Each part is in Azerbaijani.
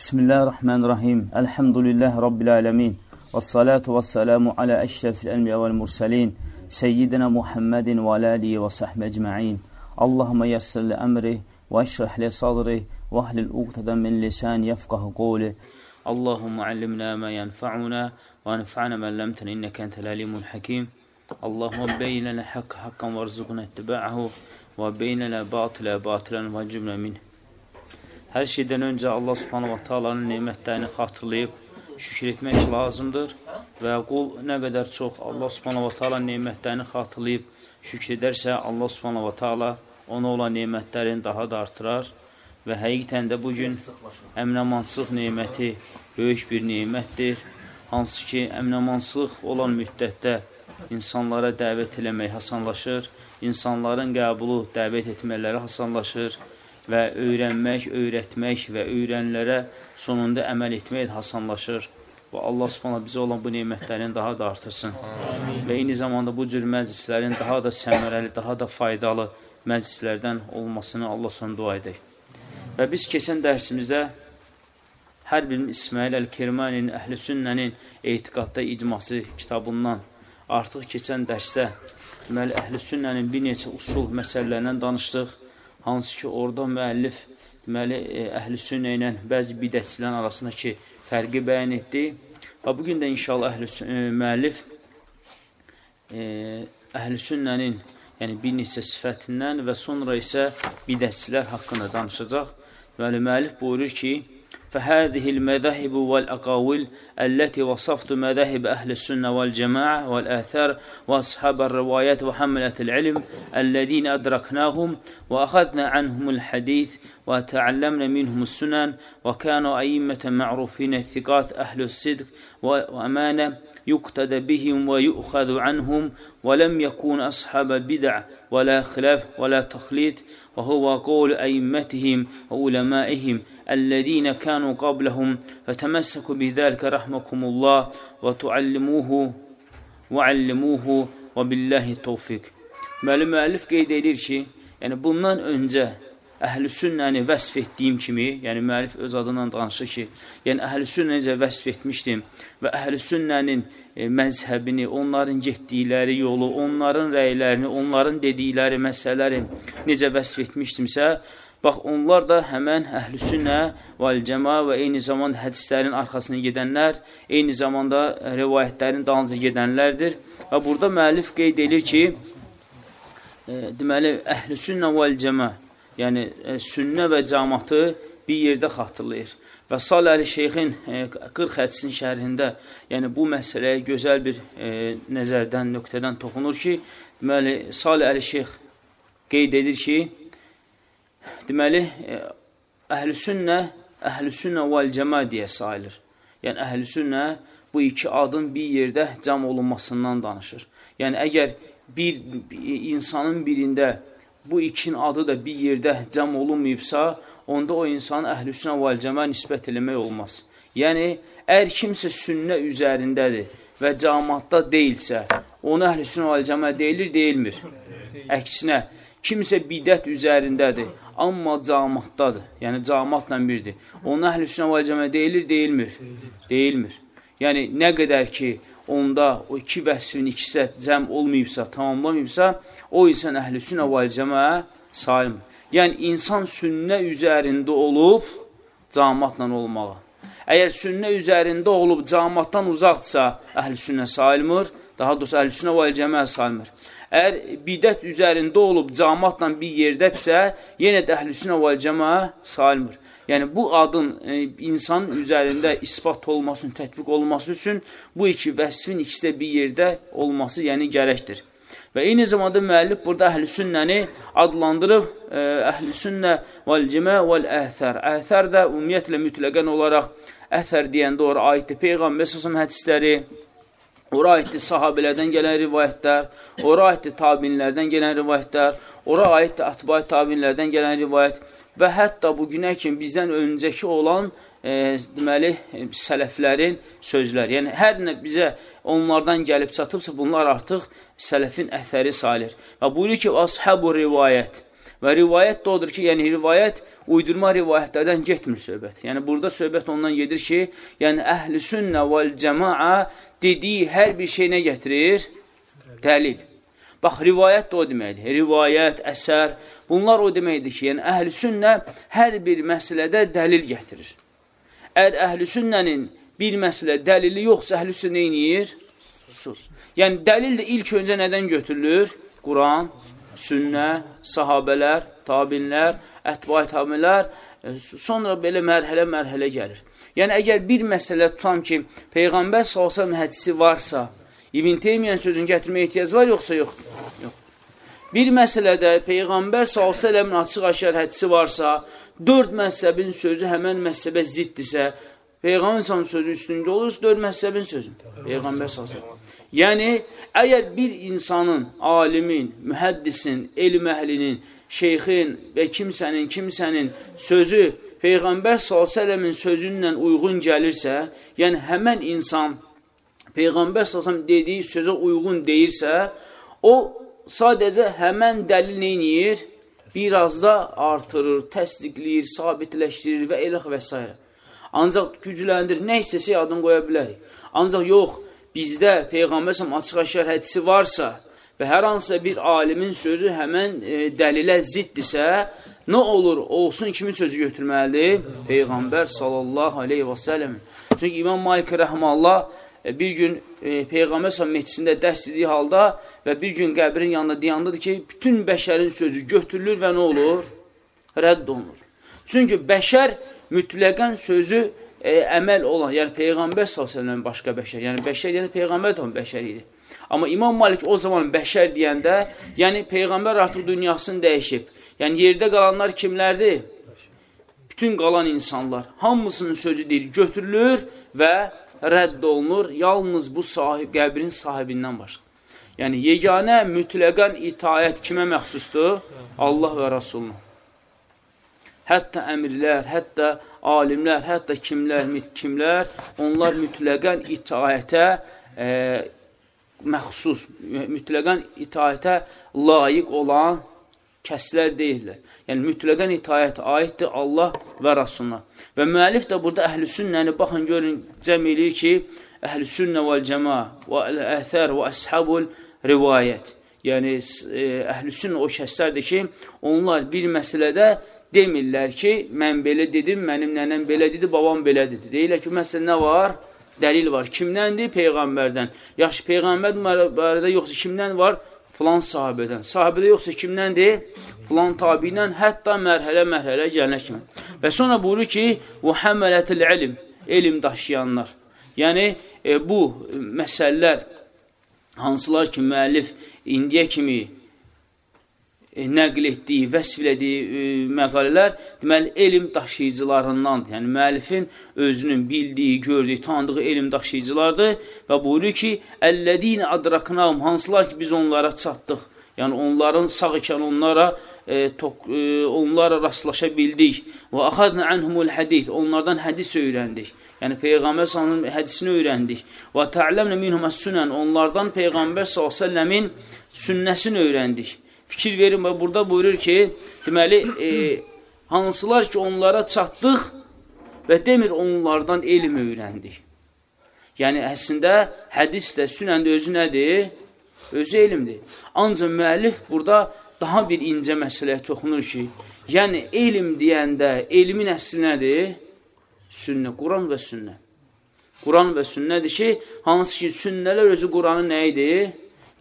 بسم الله الرحمن الرحيم الحمد لله رب العالمين والصلاة والسلام على أشرف الأنبياء والمرسلين سيدنا محمد وعلى آله وصحبه أجمعين اللهم يسر لأمره واشرح لصدره وأهل واهلل من لسان يفقه قوله اللهم علمنا ما ينفعنا وانفعنا ما علمتنا إنك أنت العليم الحكيم اللهم بين لنا حق حقا وارزقنا اتباعه وبين لنا باطلا باطلا واجبنا منه Hər şeydən öncə Allah subhanahu wa ta'alanın nemətlərini xatırlayıb şükür etmək lazımdır və qul nə qədər çox Allah subhanahu wa ta'alanın nemətlərini xatırlayıb şükür edərsə, Allah subhanahu wa ta'ala ona olan nemətlərini daha da artırar və həqiqətən də bugün əmnəmansıq neməti böyük bir nemətdir. Hansı ki, əmnəmansılıq olan müddətdə insanlara dəvət eləmək hasanlaşır, insanların qəbulu dəvət etmələri hasanlaşır və öyrənmək, öyrətmək və öyrənlərə sonunda əməl etmək hasanlaşır. Və Allah subhanahu bizə olan bu nemətlərini daha da artırsın. Amin. Və eyni zamanda bu cür məclislərin daha da səmərəli, daha da faydalı məclislərdən olmasını Allah son dua edək. Və biz keçən dərsimizdə hər birimiz İsmail Əl-Kirmanin, Əhl-i Sünnənin etiqadda icması kitabından artıq keçən dərsdə deməli, Əhl-i Sünnənin bir neçə usul məsələlərindən danışdıq hansı ki, orada müəllif deməli, e, əhl-i sünnə ilə bəzi bidətçilərin arasındakı fərqi bəyan etdi. Və bugün də inşallah əhl-i e, müəllif e, əhl-i sünnənin yəni bir neçə sifətindən və sonra isə bidətçilər haqqında danışacaq. Deməli, müəllif buyurur ki, فهذه المذاهب والأقاويل التي وصفت مذاهب أهل السنة والجماعة والآثار وأصحاب الروايات وحملة العلم الذين أدركناهم وأخذنا عنهم الحديث وتعلمنا منهم السنن وكانوا أئمة معروفين الثقات أهل الصدق وأمانة يقتدى بهم ويؤخذ عنهم ولم يكون أصحاب بدع ولا خلاف ولا تخليط وهو قول أئمتهم وعلمائهم الذين كانوا قبلهم فتمسكوا بذلك رحمكم الله وتعلموه وعلموه وبالله التوفيق. Deməli, müəllif qeyd edir ki, yəni bundan öncə əhl-i sünnəni vəsf etdiyim kimi, yəni müəllif öz adından danışır ki, yəni əhl-i sünnə necə vəsf etmişdim və əhl-i sünnənin e, məzhəbini, onların getdikləri yolu, onların rəylərini, onların dedikləri məsələləri necə vəsf etmişdimsə, Bax, onlar da həmən əhl-i sünnə və eyni zamanda hədislərin arxasına gedənlər, eyni zamanda rivayətlərin dalınca gedənlərdir. Və burada müəllif qeyd edir ki, e, deməli, əhl-i sünnə və cəma, yəni e, sünnə və camatı bir yerdə xatırlayır. Və Salih Əli Şeyxin e, 40 hədisin şərhində, yəni bu məsələyə gözəl bir e, nəzərdən, nöqtədən toxunur ki, deməli, Salih Əli Şeyx qeyd edir ki, deməli, e, əhl-sünnə, əhl-sünnə vəl-cəmə deyə sayılır. Yəni, əhl-sünnə bu iki adın bir yerdə cam olunmasından danışır. Yəni, əgər bir insanın birində bu ikin adı da bir yerdə cəm olunmayıbsa, onda o insanın əhl-sünnə vəl-cəmə nisbət eləmək olmaz. Yəni, əgər kimsə sünnə üzərindədir və camatda deyilsə, ona əhl-sünnə vəl-cəmə deyilir, deyilmir. Əksinə, kimsə bidət üzərindədir, amma camatdadır, yəni camatla birdir. Onun əhl-i və cəmə deyilir, deyilmir? Deyilmir. Yəni, nə qədər ki, onda o iki vəsfin ikisə cəm olmayıbsa, tamamlamayıbsa, o insan əhl-i və cəmə sayılmır. Yəni, insan sünnə üzərində olub, camatla olmağa. Əgər sünnə üzərində olub, camatdan uzaqdırsa, əhl-i sünnə sayılmır, daha doğrusu əhl-i sünnə və cəmə sayılmır. Əgər bidət üzərində olub camatla bir yerdədirsə, yenə də əhlüsünə və cəma sayılmır. Yəni, bu adın e, insanın üzərində ispat olmasının, tətbiq olması üçün bu iki vəsfin ikisi də bir yerdə olması yəni gərəkdir. Və eyni zamanda müəllif burada əhl-i sünnəni adlandırıb e, əhl-i sünnə vəl-cimə vəl-əhsər. Əhsər də ümumiyyətlə mütləqən olaraq əhsər deyəndə ora aiddir. Peyğəmbər səsəm hədisləri, ora aiddir sahabələrdən gələn rivayətlər, ora aiddir tabinlərdən gələn rivayətlər, ora aiddir atbay tabinlərdən gələn rivayət və hətta bu günə kimi bizdən öncəki olan e, deməli, e, sələflərin sözləri. Yəni, hər nə bizə onlardan gəlib çatıbsa, bunlar artıq sələfin əsəri sayılır. Və buyurur ki, ashəbu rivayət Və rivayət də odur ki, yəni rivayət uydurma rivayətlərdən getmir söhbət. Yəni burada söhbət ondan gedir ki, yəni əhl-i sünnə vəl cəmaa dediyi hər bir şey nə gətirir? Dəlil. Bax, rivayət də o deməkdir. Rivayət, əsər, bunlar o deməkdir ki, yəni əhl-i sünnə hər bir məsələdə dəlil gətirir. Əgər əhl-i sünnənin bir məsələ dəlili yoxsa əhl-i sünnə neyir? Sus. Yəni, dəlil də ilk öncə nədən götürülür? Quran, sünnə, sahabələr, tabinlər, ətbay tabinlər, e, sonra belə mərhələ-mərhələ gəlir. Yəni, əgər bir məsələ tutam ki, Peyğəmbər salsam hədisi varsa, İbn Teymiyyən sözünü gətirməyə ehtiyac var, yoxsa yoxdur? Yox. Bir məsələdə Peyğəmbər s.ə.v-in açıq-aşar hədisi varsa, dörd məhzəbin sözü həmən məhzəbə ziddirsə, Peyğəmbər s.ə.v sözü üstündə olursa, dörd məhzəbin sözü. Peyğəmbər s.ə.v. Yəni, əgər bir insanın, alimin, mühəddisin, elm əhlinin, şeyxin və kimsənin, kimsənin sözü Peyğəmbər s.ə.v-in sözünlə uyğun gəlirsə, yəni həmən insan Peyğəmbər s.ə.v dediyi sözə uyğun deyirsə, o sadəcə həmən dəlil neyniyir? Biraz da artırır, təsdiqləyir, sabitləşdirir və eləx və s. Ancaq gücləndirir, nə istəsə adını qoya bilərik. Ancaq yox, bizdə Peyğəmbər səhəm açıq-aşkar hədisi varsa və hər hansısa bir alimin sözü həmən e, dəlilə ziddirsə, nə olur, olsun kimin sözü götürməlidir? Peyğəmbər sallallahu aleyhi və səlləm. Çünki İmam Malik rəhməllah e, bir gün e, Peyğəmbər səhəm meclisində dərs dediyi halda və bir gün qəbrin yanında deyandadır ki, bütün bəşərin sözü götürülür və nə olur? Rədd olunur. Çünki bəşər mütləqən sözü e, əməl olan, yəni Peyğəmbər s.ə.v başqa bəşər, yəni bəşər yəni Peyğəmbər də bəşər idi. Amma İmam Malik o zaman bəşər deyəndə, yəni Peyğəmbər artıq dünyasını dəyişib. Yəni yerdə qalanlar kimlərdir? Bütün qalan insanlar, hamısının sözü deyil, götürülür və rədd olunur, yalnız bu sahib, qəbrin sahibindən başqa. Yəni, yeganə mütləqən itayət kimə məxsusdur? Allah və Rasuluna hətta əmirlər, hətta alimlər, hətta kimlər, kimlər, onlar mütləqən itaətə e, məxsus, mütləqən itaətə layiq olan kəslər deyirlər. Yəni, mütləqən itaət aiddir Allah və Rasuluna. Və müəllif də burada əhl-i sünnəni, baxın, görün, cəm eləyir ki, əhl-i sünnə vəl cəma və əthər və əshabul rivayət. Yəni, e, əhl-i sünnə o kəslərdir ki, onlar bir məsələdə demirlər ki, mən belə dedim, mənim nənəm belə dedi, babam belə dedi. Deyirlər ki, məsələn, nə var? Dəlil var. Kimdəndir? Peyğəmbərdən. Yaxşı, Peyğəmbər barədə yoxsa kimdən var? Filan sahabədən. Sahabədə yoxsa kimdəndir? Filan tabi ilə hətta mərhələ-mərhələ gəlinə kimi. Və sonra buyurur ki, həmələtil ilm, elm daşıyanlar. Yəni, e, bu məsələlər hansılar ki, müəllif indiyə kimi e, nəql etdiyi, vəsf elədiyi e, məqalələr deməli elm daşıyıcılarındandır. Yəni müəllifin özünün bildiyi, gördüyü, tanıdığı elm daşıyıcılardır və buyurur ki: "Əlləzina adraknahum" hansılar ki biz onlara çatdıq. Yəni onların sağ ikən onlara e, tok, e, onlara rastlaşa bildik. Və axadna anhumul hadis. Onlardan hədis öyrəndik. Yəni Peyğəmbər sallallahu hədisini öyrəndik. Və ta'lamna minhum as-sunan. Onlardan Peyğəmbər səlləmin sünnəsini öyrəndik fikir verin və burada buyurur ki, deməli, e, hansılar ki, onlara çatdıq və demir onlardan elm öyrəndik. Yəni, əslində, hədis də, sünən də özü nədir? Özü elmdir. Ancaq müəllif burada daha bir incə məsələyə toxunur ki, yəni elm deyəndə elmin əsli nədir? Sünnə, Quran və sünnə. Quran və sünnədir ki, hansı ki, sünnələr özü Quranın nə idi?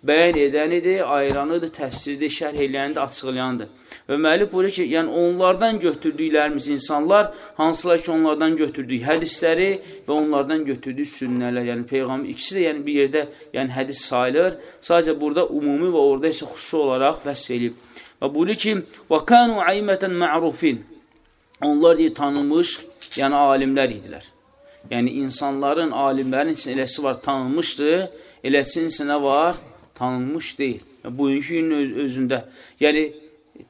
bəyan edənidir, ayıranıdır, təfsirdir, şərh eləyənidir, açıqlayandır. Və müəllif buyurur ki, yəni onlardan götürdüklərimiz insanlar, hansılar ki, onlardan götürdük hədisləri və onlardan götürdük sünnələr, yəni peyğəmbər ikisi də yəni bir yerdə yəni hədis sayılır. Sadəcə burada ümumi və orada isə xüsusi olaraq vəsf elib. Və buyurur ki, "Və kanu aymatan ma'rufin." Onlar deyə tanınmış, yəni alimlər idilər. Yəni insanların, alimlərin içində eləsi var, tanınmışdı, eləsinin içində var, tanınmış deyil. Bugünkü günün öz özündə. Yəni,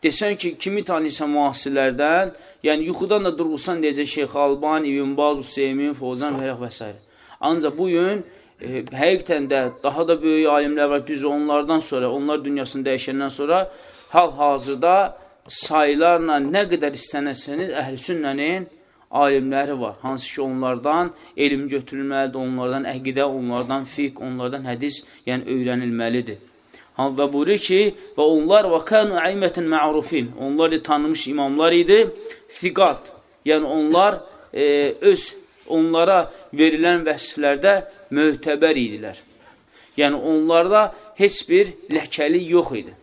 desən ki, kimi tanıyırsan müasirlərdən, yəni yuxudan da durğusan deyəcək Şeyx Alban, İbn Baz, Hüseymin, Fozan və və s. Ancaq bugün e, həqiqətən də daha da böyük alimlər var, düz onlardan sonra, onlar dünyasını dəyişəndən sonra hal-hazırda saylarla nə qədər istənəsəniz, əhl-i sünnənin alimləri var. Hansı ki, onlardan elm götürülməlidir, onlardan əqidə, onlardan fiqh, onlardan hədis, yəni öyrənilməlidir. Və buyurur ki, və onlar və kənu əymətən mərufin, onlar tanınmış imamlar idi, fiqat, yəni onlar e, öz onlara verilən vəsflərdə möhtəbər idilər. Yəni, onlarda heç bir ləkəlik yox idi.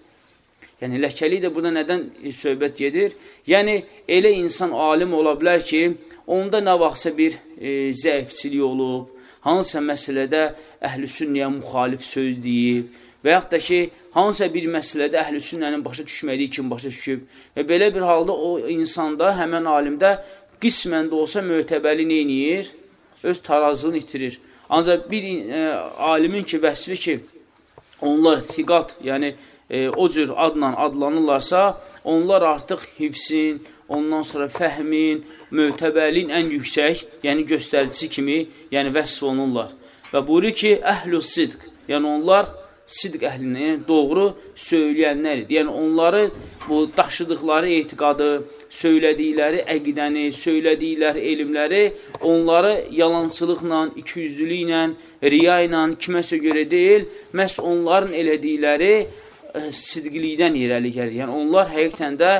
Yəni, ləkəlik də burada nədən söhbət gedir? Yəni, elə insan alim ola bilər ki, onda nə vaxtsa bir e, zəifçilik olub, hansısa məsələdə əhl-i sünnəyə müxalif söz deyib, və yaxud da ki, hansısa bir məsələdə əhl-i sünnənin başa düşmədiyi kimi başa düşüb və belə bir halda o insanda, həmən alimdə qismən də olsa möhtəbəli neyniyir? Öz tarazlığını itirir. Ancaq bir e, alimin ki, vəsfi ki, onlar fiqat, yəni e, o cür adla adlanırlarsa, onlar artıq hifsin, ondan sonra fəhmin, möhtəbəliyin ən yüksək, yəni göstəricisi kimi, yəni vəsf olunurlar. Və buyurur ki, əhlü sidq, yəni onlar sidq əhlini, yəni doğru söyləyənlərdir. Yəni onları bu daşıdıqları etiqadı, söylədikləri əqidəni, söylədikləri elmləri, onları yalancılıqla, ikiyüzlülüklə, riya ilə, kiməsə görə deyil, məhz onların elədikləri ə, sidqlikdən irəli gəlir. Yəni, onlar həqiqətən də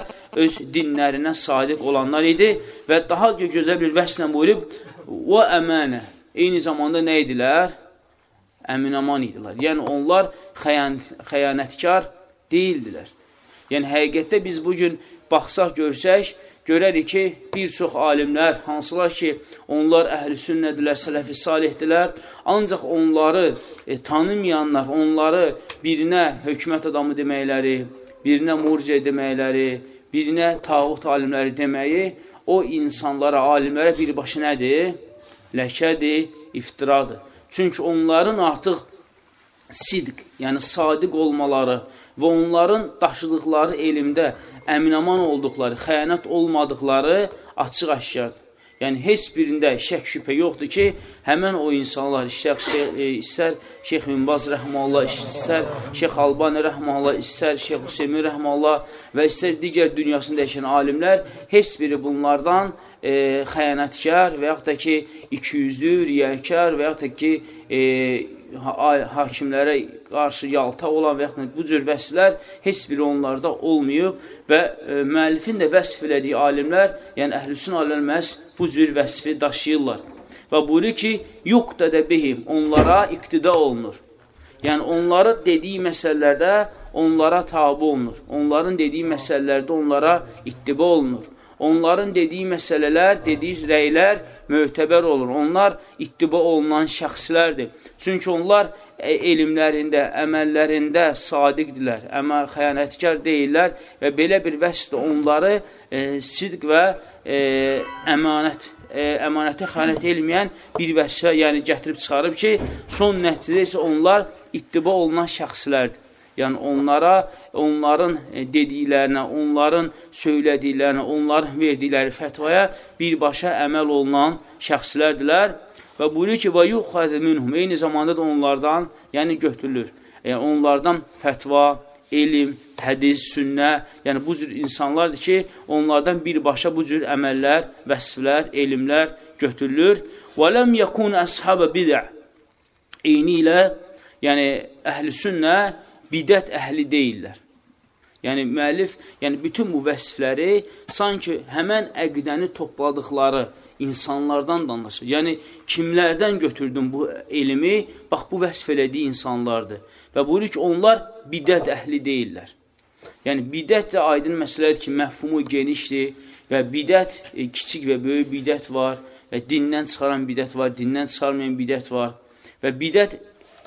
öz dinlərinə sadiq olanlar idi və daha gözəl bir vəslə buyurub, və əmənə, eyni zamanda nə idilər? Əminaman idilər. Yəni, onlar xəyan, xəyanətkar deyildilər. Yəni, həqiqətdə biz bugün baxsaq, görsək, görərik ki, bir çox alimlər, hansılar ki, onlar əhl-i sünnədirlər, sələfi salihdirlər, ancaq onları e, tanımayanlar, onları birinə hökumət adamı deməkləri, birinə murciə deməkləri, birinə tağut alimləri deməyi, o insanlara, alimlərə birbaşa nədir? Ləkədir, iftiradır. Çünki onların artıq sidq, yəni sadiq olmaları və onların daşıdıqları elmdə əminaman olduqları, xəyanət olmadıqları açıq-aşkardır. Yəni, heç birində şək şübhə yoxdur ki, həmən o insanlar, istər, e, istər Şeyx Minbaz rəhməllah, istər Şeyx Albani rəhməllah, istər Şeyx Hüseymin rəhməllah və istər digər dünyasında yaşayan alimlər, heç biri bunlardan e, xəyanətkar və yaxud da ki, ikiyüzlü, riyəkar və yaxud da ki, e, hakimlərə qarşı yalta olan və yaxud bu cür vəsflər heç biri onlarda olmayıb və e, müəllifin də vəsf elədiyi alimlər, yəni əhlüsün alimlər məhz bu cür vəsfi daşıyırlar. Və buyurur ki, yuqda da bihim, onlara iqtida olunur. Yəni, onları dediyi məsələlərdə onlara tabi olunur. Onların dediyi məsələlərdə onlara ittiba olunur. Onların dediyi məsələlər, dediyi rəylər möhtəbər olur. Onlar ittiba olunan şəxslərdir. Çünki onlar e, elmlərində, əməllərində sadiqdirlər, əməl xəyanətkar deyirlər və belə bir vəsfdə onları e, sidq və e, əmanət, e, əmanətə xəyanət elməyən bir vəsfə yəni gətirib çıxarıb ki, son nəticədə isə onlar ittiba olunan şəxslərdir. Yəni onlara, onların e, dediklərinə, onların söylədiklərinə, onların verdikləri fətvaya birbaşa əməl olunan şəxslərdilər. Və buyurur ki, və yuxəzə minhum, eyni zamanda da onlardan, yəni götürülür. Yəni onlardan fətva, elm, hədis, sünnə, yəni bu cür insanlardır ki, onlardan birbaşa bu cür əməllər, vəsflər, elmlər götürülür. Və ləm yəkun əshabə bidə eyni ilə, yəni əhl-i sünnə bidət əhli deyirlər. Yəni, müəllif, yəni bütün bu vəsfləri sanki həmən əqidəni topladıqları insanlardan danışır. Yəni, kimlərdən götürdün bu elmi? Bax, bu vəsf elədiyi insanlardır. Və buyurur ki, onlar bidət əhli deyirlər. Yəni, bidət də aydın məsələdir ki, məhfumu genişdir və bidət, e, kiçik və böyük bidət var və dindən çıxaran bidət var, dindən çıxarmayan bidət var və bidət,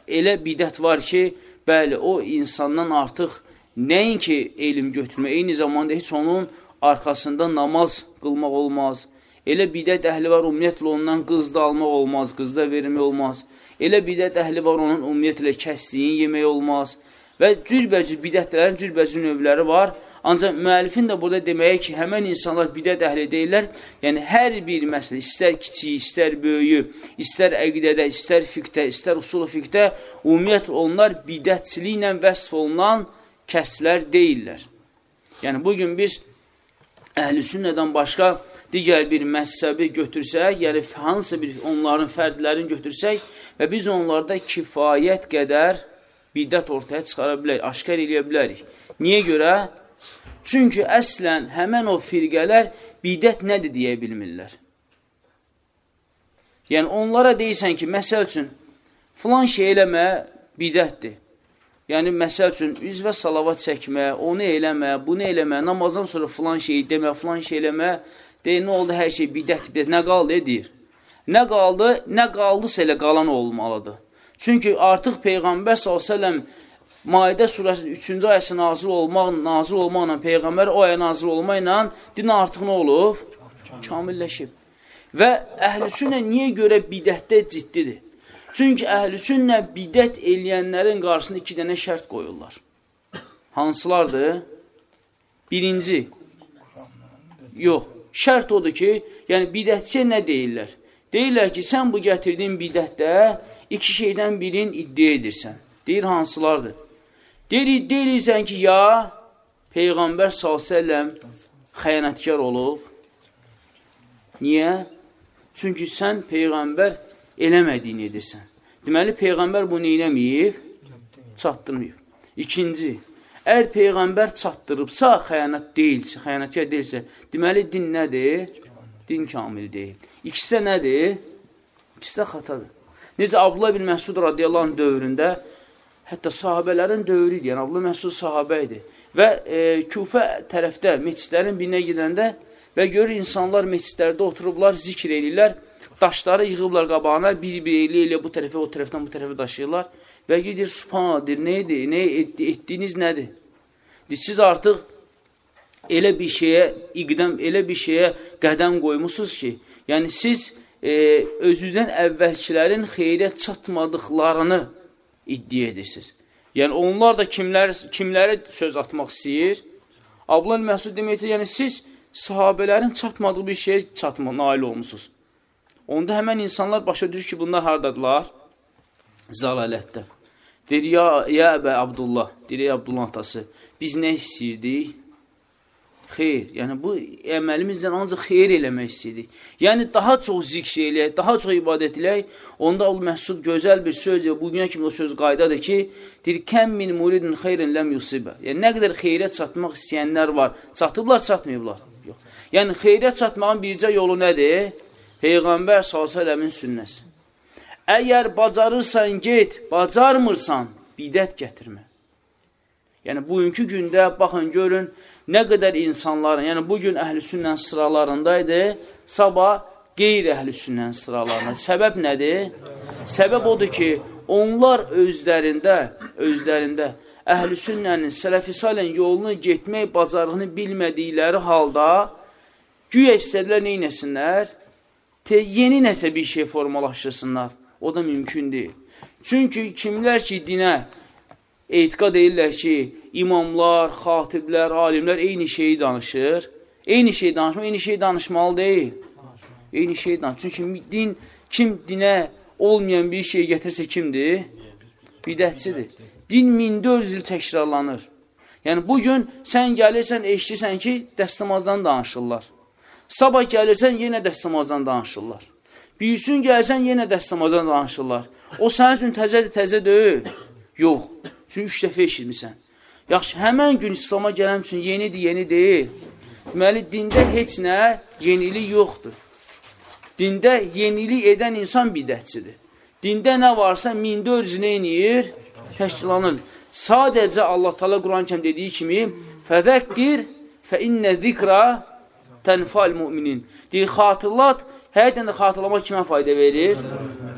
elə bidət var ki, Bəli, o insandan artıq nəinki elm götürmək, eyni zamanda heç onun arxasında namaz qılmaq olmaz. Elə bidət əhli var, ümumiyyətlə ondan qız da almaq olmaz, qız da vermək olmaz. Elə bidət əhli var, onun ümumiyyətlə kəsdiyin yemək olmaz. Və cürbəcür bidətlərin cürbəcür növləri var. Ancaq müəllifin də burada deməyə ki, həmən insanlar bidət əhli deyirlər. Yəni, hər bir məsələ, istər kiçik, istər böyüyü, istər əqidədə, istər fiqdə, istər usul fiqdə, ümumiyyətlə onlar bidətçiliklə vəsf olunan kəslər deyirlər. Yəni, bugün biz əhl-i sünnədən başqa digər bir məzhəbi götürsək, yəni hansısa bir onların fərdlərini götürsək və biz onlarda kifayət qədər bidət ortaya çıxara bilərik, aşkar eləyə bilərik. Niyə görə? Çünki əslən həmən o firqələr bidət nədir deyə bilmirlər. Yəni onlara deyirsən ki, məsəl üçün, filan şey eləmə bidətdir. Yəni, məsəl üçün, üzvə salavat çəkmə, onu eləmə, bunu eləmə, namazdan sonra filan şeyi demə, filan şey eləmə, deyir, nə oldu, hər şey bidət, bidət, nə qaldı, deyir. Nə qaldı, nə qaldısa elə qalan olmalıdır. Çünki artıq Peyğəmbər s.ə.v Maidə surəsinin 3-cü ayəsi nazil olmaq, nazil olmaqla, Peyğəmbər o ayə nazil olmaqla din artıq nə olub? Kamilləşib. Və əhlüsünə niyə görə bidətdə ciddidir? Çünki əhlüsünlə bidət eləyənlərin qarşısında iki dənə şərt qoyurlar. Hansılardır? Birinci, yox, şərt odur ki, yəni bidətçiyə nə deyirlər? Deyirlər ki, sən bu gətirdiyin bidətdə iki şeydən birin iddia edirsən. Deyir, hansılardır? Deyir, deyirsən ki, ya Peyğəmbər s.ə.v xəyanətkar olub. Niyə? Çünki sən Peyğəmbər eləmədiyini edirsən. Deməli, Peyğəmbər bunu eləməyib, çatdırmayıb. İkinci, əgər Peyğəmbər çatdırıbsa, xəyanət deyilsə, xəyanətkar deyilsə, deməli, din nədir? Din kamil deyil. İkisi də nədir? İkisi də xatadır. Necə Abdullah bin Məsud radiyallahu anh dövründə, hətta sahabələrin dövrü idi, yəni Abdullah Məsud sahabə idi. Və e, Küfə tərəfdə, meçidlərin birinə gedəndə və görür insanlar meçidlərdə oturublar, zikr eləyirlər, daşları yığıblar qabağına, bir-bir elə elə bu tərəfə, o tərəfdən bu tərəfə daşıyırlar və gedir, subhanallah, deyir, nə idi, nə etdi, etdiyiniz nədir? Deyir, siz artıq elə bir şeyə iqdəm, elə bir şeyə qədəm qoymusunuz ki, yəni siz e, özünüzdən əvvəlkilərin xeyriyyət çatmadıqlarını iddia edirsiniz. Yəni, onlar da kimlər, kimlərə söz atmaq istəyir? Ablan Məsud deməkdir, yəni siz sahabələrin çatmadığı bir şeyə çatma, nail olmusunuz. Onda həmən insanlar başa düşür ki, bunlar haradadılar? Zalalətdə. Deyir, ya, ya Əbə Abdullah, deyir, Abdullah atası, biz nə istəyirdik? Xeyr, yəni bu əməlimizdən ancaq xeyr eləmək istəyirik. Yəni daha çox zikr eləyək, daha çox ibadət eləyək. Onda ol məhsud gözəl bir söz, bugünə kimi o söz qaydadır ki, deyir, kəm min muridin xeyrin ləm yusibə. Yəni nə qədər xeyrət çatmaq istəyənlər var. Çatıblar, çatmayıblar. Yox. Yəni xeyrət çatmağın bircə yolu nədir? Peyğəmbər s.ə.v-in sünnəsi. Əgər bacarırsan, get, bacarmırsan, bidət gətirmə. Yəni, bugünkü gündə, baxın, görün, nə qədər insanların, yəni bugün əhlüsünnən sıralarındaydı, sabah qeyri-əhlüsünnən sıralarında. Səbəb nədir? Səbəb odur ki, onlar özlərində, özlərində əhlüsünnənin, sələfisalən yolunu getmək bacarığını bilmədikləri halda güya istədilər neynəsinlər? Te, yeni nəsə bir şey formalaşdırsınlar. O da mümkün deyil. Çünki kimlər ki, dinə etiqad edirlər ki, imamlar, xatiblər, alimlər eyni şeyi danışır. Eyni şey danışma, eyni şey danışmalı deyil. Eyni şey danışır. Çünki din, kim dinə olmayan bir şey gətirsə kimdir? Bidətçidir. Din 1400 il təkrarlanır. Yəni, bugün sən gəlirsən, eşdirsən ki, dəstəmazdan danışırlar. Sabah gəlirsən, yenə dəstəmazdan danışırlar. Bir üçün gəlsən, yenə dəstəmazdan danışırlar. O sənin üçün təzədir, təzə deyil. Yox. Çünki üç dəfə eşitmirsən. Yaxşı, həmən gün İslama gələn üçün yenidir, yeni deyil. Deməli, dində heç nə yenilik yoxdur. Dində yenilik edən insan bidətçidir. Dində nə varsa 1400 nə eləyir? Təşkilanır. Sadəcə Allah Taala Quran kəm dediyi kimi fəzəkkir fə innə zikra tənfal müminin. Deyir, xatırlat, həqiqətən də xatırlamaq kimə fayda verir?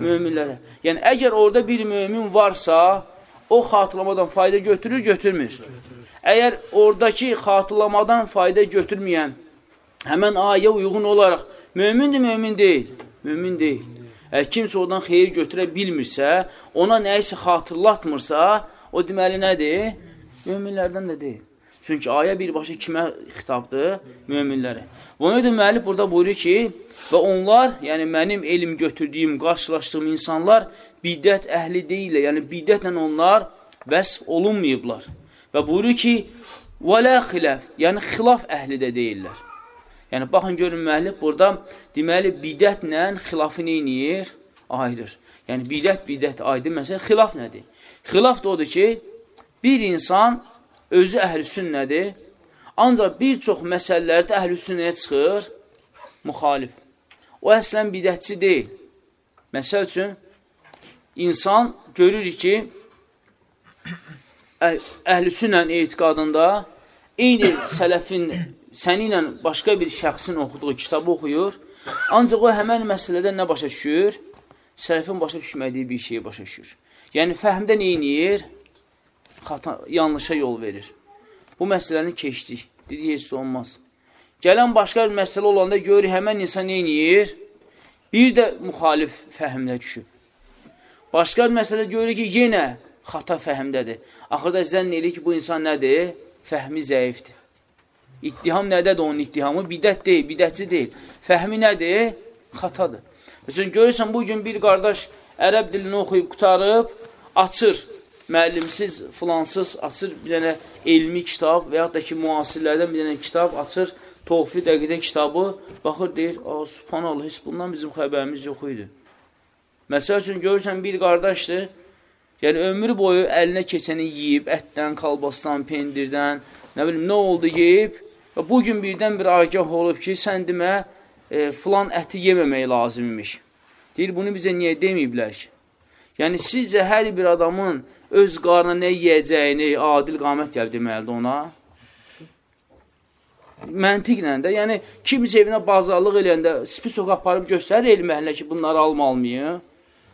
Möminlərə. Yəni, əgər orada bir mömin varsa, o xatırlamadan fayda götürür, götürmür. Əgər oradakı xatırlamadan fayda götürməyən həmən ayə uyğun olaraq mömindir, mömin deyil. Mömin deyil. Əgər kimsə oradan xeyir götürə bilmirsə, ona nəyisə xatırlatmırsa, o deməli nədir? Möminlərdən də deyil. Çünki ayə birbaşa kimə xitabdır? Möminlərə. Bunu deməli, burada buyurur ki, və onlar, yəni mənim elm götürdüyüm, qarşılaşdığım insanlar bidət əhli deyirlər. Yəni bidətlə onlar vəsf olunmayıblar. Və buyurur ki, və lə xiləf, yəni xilaf əhli də deyirlər. Yəni, baxın, görün müəllif burada deməli, bidətlə xilafı neyniyir? Ayırır. Yəni, bidət, bidət aydın məsələ. Xilaf nədir? Xilaf da odur ki, bir insan özü əhl-i sünnədir, ancaq bir çox məsələlərdə əhl-i sünnəyə çıxır, müxalif. O əslən bidətçi deyil. Məsəl üçün, insan görür ki, əhl-i sünnən etiqadında eyni sələfin səni ilə başqa bir şəxsin oxuduğu kitabı oxuyur, ancaq o həmən məsələdə nə başa düşür? Sələfin başa düşmədiyi bir şeyi başa düşür. Yəni, fəhmdə neyiniyir? Xata, yanlışa yol verir. Bu məsələni keçdik. Dedi, heç olmaz. Gələn başqa bir məsələ olanda görür, həmən insan neyiniyir? Bir də müxalif fəhmdə düşüb. Başqa bir məsələ görür ki, yenə xata fəhmdədir. Axırda zənn edir ki, bu insan nədir? Fəhmi zəifdir. İttiham nədədir onun ittihamı? Bidət deyil, bidətçi deyil. Fəhmi nədir? Xatadır. Məsələn, görürsən, bugün bir qardaş ərəb dilini oxuyub, qutarıb, açır, müəllimsiz, filansız, açır bir dənə elmi kitab və yaxud da ki, müasirlərdən bir dənə kitab açır, Tofi dəqiqdə kitabı, baxır, deyir, subhanallah, heç bundan bizim xəbərimiz yox idi. Məsəl üçün, görürsən, bir qardaşdır, yəni ömrü boyu əlinə keçəni yiyib, ətdən, kalbasdan, pendirdən, nə bilim, nə oldu yeyib, Və bu gün birdən bir agah olub ki, sən demə, e, filan əti yeməmək lazımmış. Deyir, bunu bizə niyə deməyiblər ki? Yəni, sizcə hər bir adamın öz qarına nə yiyəcəyini adil qamət gəlib deməlidir ona? Məntiqlə də, yəni, kimsə evinə bazarlıq eləyəndə spisok aparıb göstərir elm əhlinə ki, bunları almalıyıq.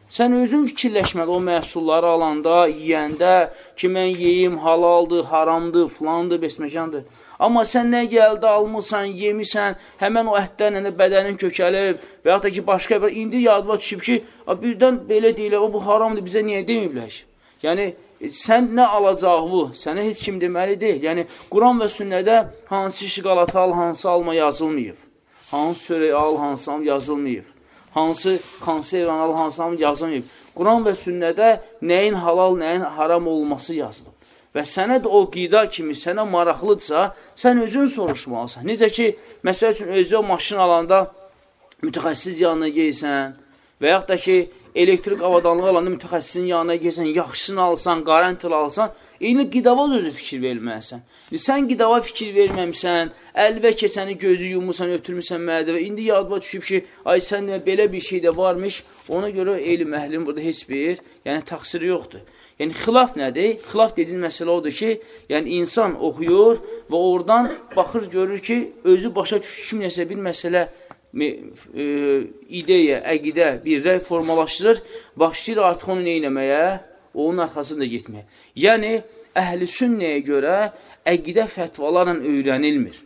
Sən özün fikirləşməli o məhsulları alanda, yiyəndə ki, mən yeyim, halaldır, haramdır, filandır, besməkandır. Amma sən nə gəldi, almırsan, yemisən, həmən o ətdən də bədənin kökəlib və yaxud da ki, başqa bir, indi yadıva düşüb ki, birdən belə deyilə, o bu haramdır, bizə niyə deməyiblər ki? Yəni, sən nə alacaqlı, sənə heç kim deməli deyil. Yəni, Quran və sünnədə hansı şiqalatı al, hansı alma yazılmayıb. Hansı sörəyi al, hansı al yazılmayıb hansı konserv anal, hansı hamı yazılmayıb. Quran və sünnədə nəyin halal, nəyin haram olması yazılıb. Və sənə də o qida kimi sənə maraqlıdsa, sən özün soruşmalısan. Necə ki, məsəl üçün, özü o maşın alanda mütəxəssiz yanına geysən və yaxud da ki, elektrik avadanlığı alanda mütəxəssisin yanına gəlsən, yaxşısını alsan, qarantili alsan, eyni qidava özü fikir verməlisən. Sən qidava fikir verməmsən, əlvə keçəni gözü yumursan, ötürmüsən mədəvə, indi yadıma düşüb ki, ay sən belə bir şey də varmış, ona görə elm əhlinin burada heç bir, yəni təqsiri yoxdur. Yəni, xilaf nədir? Xilaf dediyin məsələ odur ki, yəni insan oxuyur və oradan baxır, görür ki, özü başa düşür ki, nəsə bir məsələ ideya, əqidə bir rəy formalaşdırır, başlayır artıq onu neynəməyə, onun arxasında getməyə. Yəni, əhl-i sünnəyə görə əqidə fətvalarla öyrənilmir.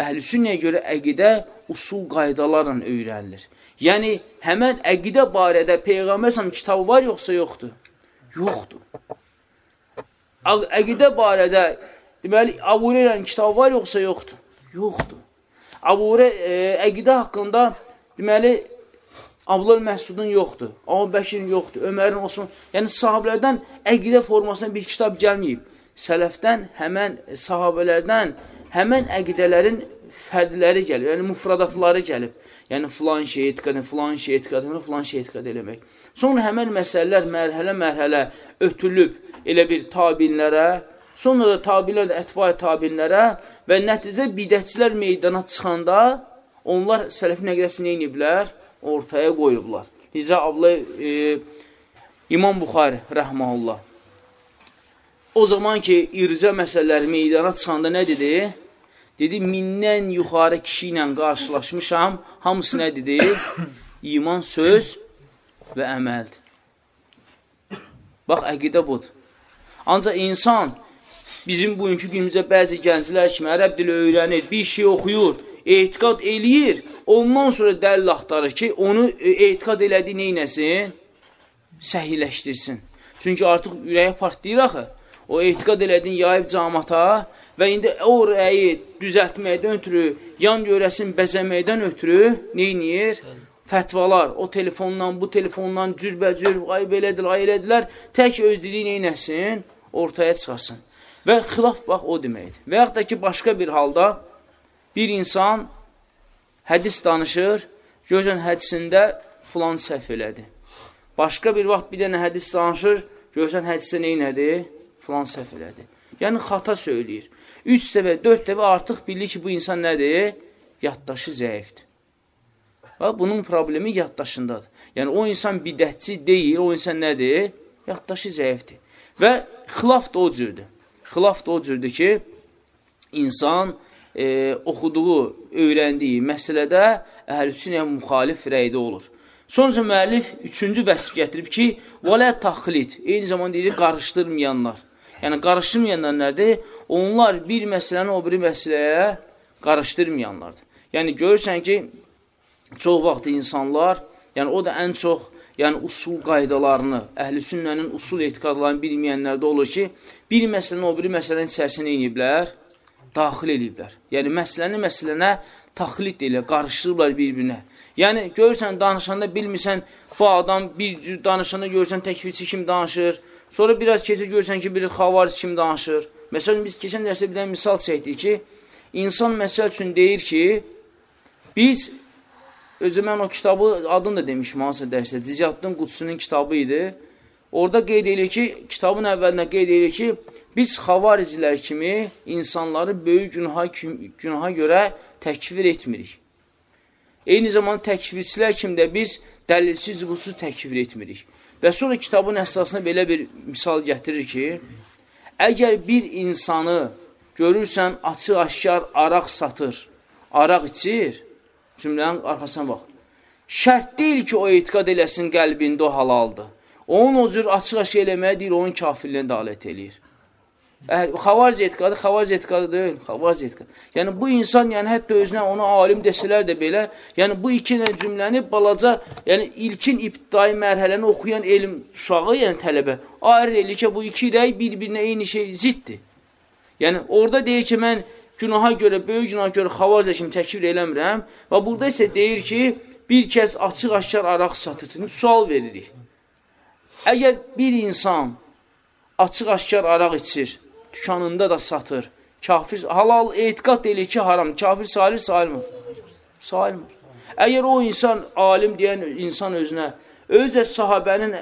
Əhl-i sünnəyə görə əqidə usul qaydalarla öyrənilir. Yəni, həmən əqidə barədə Peyğəmbər səhəm kitabı var yoxsa yoxdur? Yoxdur. Əqidə barədə deməli, Abu Hüreyrənin kitabı var yoxsa yoxdur? Yoxdur. Abu e, əqidə haqqında deməli Abdullah Məhsudun yoxdur, Abu Bəkirin yoxdur, Ömərin Osman, yəni sahabələrdən əqidə formasında bir kitab gəlməyib. Sələfdən, həmən sahabələrdən, həmən əqidələrin fərdləri gəlib, yəni müfradatları gəlib. Yəni filan şey etiqad, filan şey etiqad, filan şey etiqad eləmək. Sonra həmən məsələlər mərhələ-mərhələ ötülüb elə bir tabinlərə, sonra da tabilər də ətbay tabinlərə və nəticə bidətçilər meydana çıxanda onlar sələfin əqidəsini iniblər, ortaya qoyublar. Necə abla e, İmam Buxari rəhməhullah. O zaman ki, ircə məsələləri meydana çıxanda nə dedi? Dedi, mindən yuxarı kişi ilə qarşılaşmışam, hamısı nə dedi? İman söz və əməldir. Bax, əqidə budur. Ancaq insan bizim bugünkü günümüzdə bəzi gənclər kimi ərəb dili öyrənir, bir şey oxuyur, etiqad eləyir, ondan sonra dəlil axtarır ki, onu e, etiqad elədiyi neynəsin? Səhiləşdirsin. Çünki artıq ürəyə partlayır axı. O etiqad elədin yayıb camata və indi o rəyi düzəltməkdən ötürü, yan görəsin bəzəməkdən ötürü neyniyir? Fətvalar, o telefondan, bu telefondan cürbəcür, ay belədir, ay elədilər, tək öz dili neynəsin? Ortaya çıxasın. Və xilaf bax o deməkdir. Və yaxud da ki, başqa bir halda Bir insan hədis danışır, görürsən hədisində filan səhv elədi. Başqa bir vaxt bir dənə hədis danışır, görürsən hədisdə neynədir? Filan səhv elədi. Yəni, xata söyləyir. Üç dəfə, dörd dəfə artıq bilir ki, bu insan nədir? Yaddaşı zəifdir. Və bunun problemi yaddaşındadır. Yəni, o insan bidətçi deyil, o insan nədir? Yaddaşı zəifdir. Və xilaf da o cürdür. Xilaf da o cürdür ki, insan e, oxuduğu, öyrəndiyi məsələdə əhlüsünə müxalif rəydə olur. Sonra müəllif üçüncü vəsf gətirib ki, vələ taxlid, eyni zamanda deyir, qarışdırmayanlar. Yəni, qarışdırmayanlar nədir? Onlar bir məsələni o biri məsələyə qarışdırmayanlardır. Yəni, görürsən ki, çox vaxt insanlar, yəni o da ən çox yəni usul qaydalarını, əhl-i sünnənin usul etiqadlarını bilməyənlərdə olur ki, bir məsələni o biri məsələnin içərisində iniblər, daxil ediblər. Yəni, məsələni məsələnə taxlid elə, qarışdırırlar bir-birinə. Yəni, görürsən, danışanda bilmirsən, bu adam bir cür danışanda görürsən, təkvirçi kim danışır, sonra biraz keçir görürsən ki, bir xavariz kim danışır. Məsələn, biz keçən dərsə bir dənə misal çəkdik ki, insan məsəl üçün deyir ki, biz, özü mən o kitabı adını da demişim, hansısa dərsdə, Diziyyatın Qudsunun kitabı idi. Orada qeyd edir ki, kitabın əvvəlində qeyd edir ki, biz xavaricilər kimi insanları böyük günaha, günaha görə təkvir etmirik. Eyni zamanda təkvirçilər kimi də biz dəlilsiz, qusuz təkvir etmirik. Və sonra kitabın əsasına belə bir misal gətirir ki, əgər bir insanı görürsən açıq-aşkar araq satır, araq içir, cümlənin arxasına bax. Şərt deyil ki, o etiqad eləsin qəlbində o halaldır. Onun o cür açıq-aşıq eləməyə deyir, onun kafirliyə dalət eləyir. Xavariz etiqadı, xavariz etiqadı deyil, xavariz etiqadı. Yəni, bu insan, yəni hətta özünə ona alim desələr də belə, yəni bu iki cümləni balaca, yəni ilkin ibtidai mərhələni oxuyan elm uşağı, yəni tələbə, ayrı deyil ki, bu iki rəy bir-birinə eyni şey ziddir. Yəni, orada deyir ki, mən günaha görə, böyük günaha görə xavarizə kimi təkvir eləmirəm və burada isə deyir ki, bir kəs açıq-aşkar araq satır. Sual veririk. Əgər bir insan açıq-aşkar araq içir, dükanında da satır, kafir, halal etiqat deyil ki, haram, kafir salir, sayılmır. Sayılmır. Əgər o insan, alim deyən insan özünə, özə sahabənin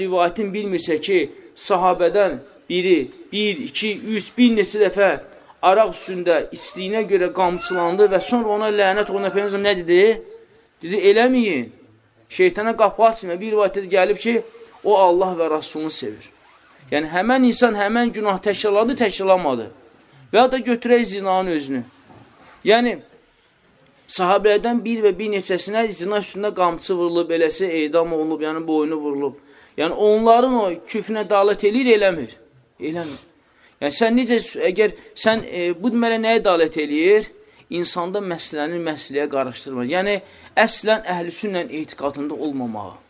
rivayətini bilmirsə ki, sahabədən biri, bir, iki, üç, bir neçə dəfə araq üstündə istiyinə görə qamçılandı və sonra ona lənət, ona peyəmzəm nə dedi? Dedi, eləməyin. Şeytana qapı açmıyor. Bir rivayətdə gəlib ki, o Allah və Rasulunu sevir. Yəni, həmən insan həmən günah təkrarladı, təkrarlamadı. Və ya da götürək zinanın özünü. Yəni, sahabələrdən bir və bir neçəsinə zina üstündə qamçı vurulub, eləsi eydam olunub, yəni boynu vurulub. Yəni, onların o küfünə dalət eləyir, eləmir. Eləmir. Yəni, sən necə, əgər sən e, bu demələ nəyə dalət eləyir? İnsanda məsələni məsələyə qarışdırmır. Yəni, əslən əhlüsünlə etiqadında olmamağı.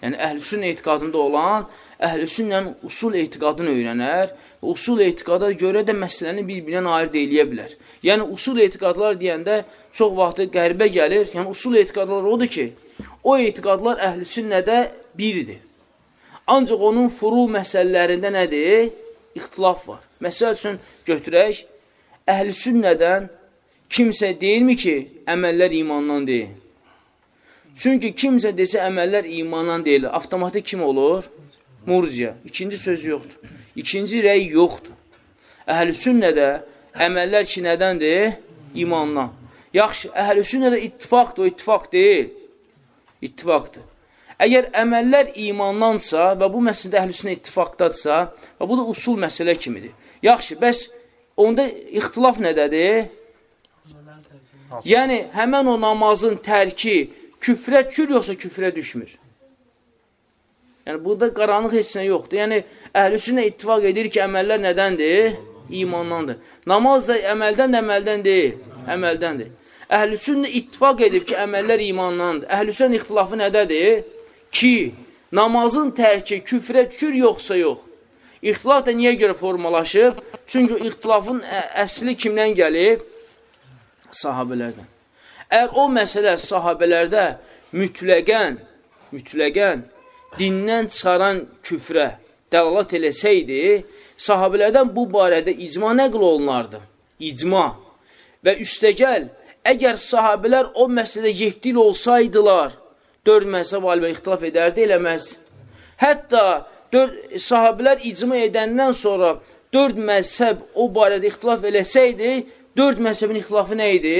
Yəni, əhlüsün etiqadında olan, əhlüsünlə usul etiqadını öyrənər və usul etiqada görə də məsələni bir-birindən ayırt eləyə bilər. Yəni, usul etiqadlar deyəndə çox vaxtı qəribə gəlir. Yəni, usul etiqadlar odur ki, o etiqadlar əhlüsünnədə biridir. Ancaq onun furu məsələlərində nədir? İxtilaf var. Məsəl üçün, götürək, əhlüsünnədən kimsə deyilmi ki, əməllər imandan deyil? Çünki kimsə desə əməllər imandan deyil, avtomatik kim olur? Murciya. İkinci söz yoxdur. İkinci rəy yoxdur. Əhl-i sünnədə əməllər ki, nədəndir? İmandan. Yaxşı, əhl-i sünnədə ittifaqdır, o ittifaq deyil. İttifaqdır. Əgər əməllər imandansa və bu məsələdə əhl-i sünnə ittifaqdadırsa və bu da usul məsələ kimidir. Yaxşı, bəs onda ixtilaf nədədir? Yəni, həmən o namazın tərki küfrə düşür, yoxsa küfrə düşmür? Yəni, burada qaranlıq heç nə yoxdur. Yəni, əhlüsünə ittifak edir ki, əməllər nədəndir? İmandandır. Namaz da əməldən də əməldən deyil, əməldəndir. Əhlüsünə ittifak edib ki, əməllər imandandır. Əhlüsünə ixtilafı nədədir? Ki, namazın tərki küfrə düşür, yoxsa yox. İxtilaf da niyə görə formalaşıb? Çünki ixtilafın əsli kimdən gəlib? Sahabələrdən. Əgər o məsələ sahabələrdə mütləqən, mütləqən dindən çıxaran küfrə dəlalat eləsəydi, sahabələrdən bu barədə icma nəql olunardı. İcma. Və üstəgəl, əgər sahabələr o məsələdə yekdil olsaydılar, dörd məzhəb alimə ixtilaf edərdi, eləməz. Hətta dörd, sahabələr icma edəndən sonra dörd məzhəb o barədə ixtilaf eləsəydi, dörd məzhəbin ixtilafı nə idi?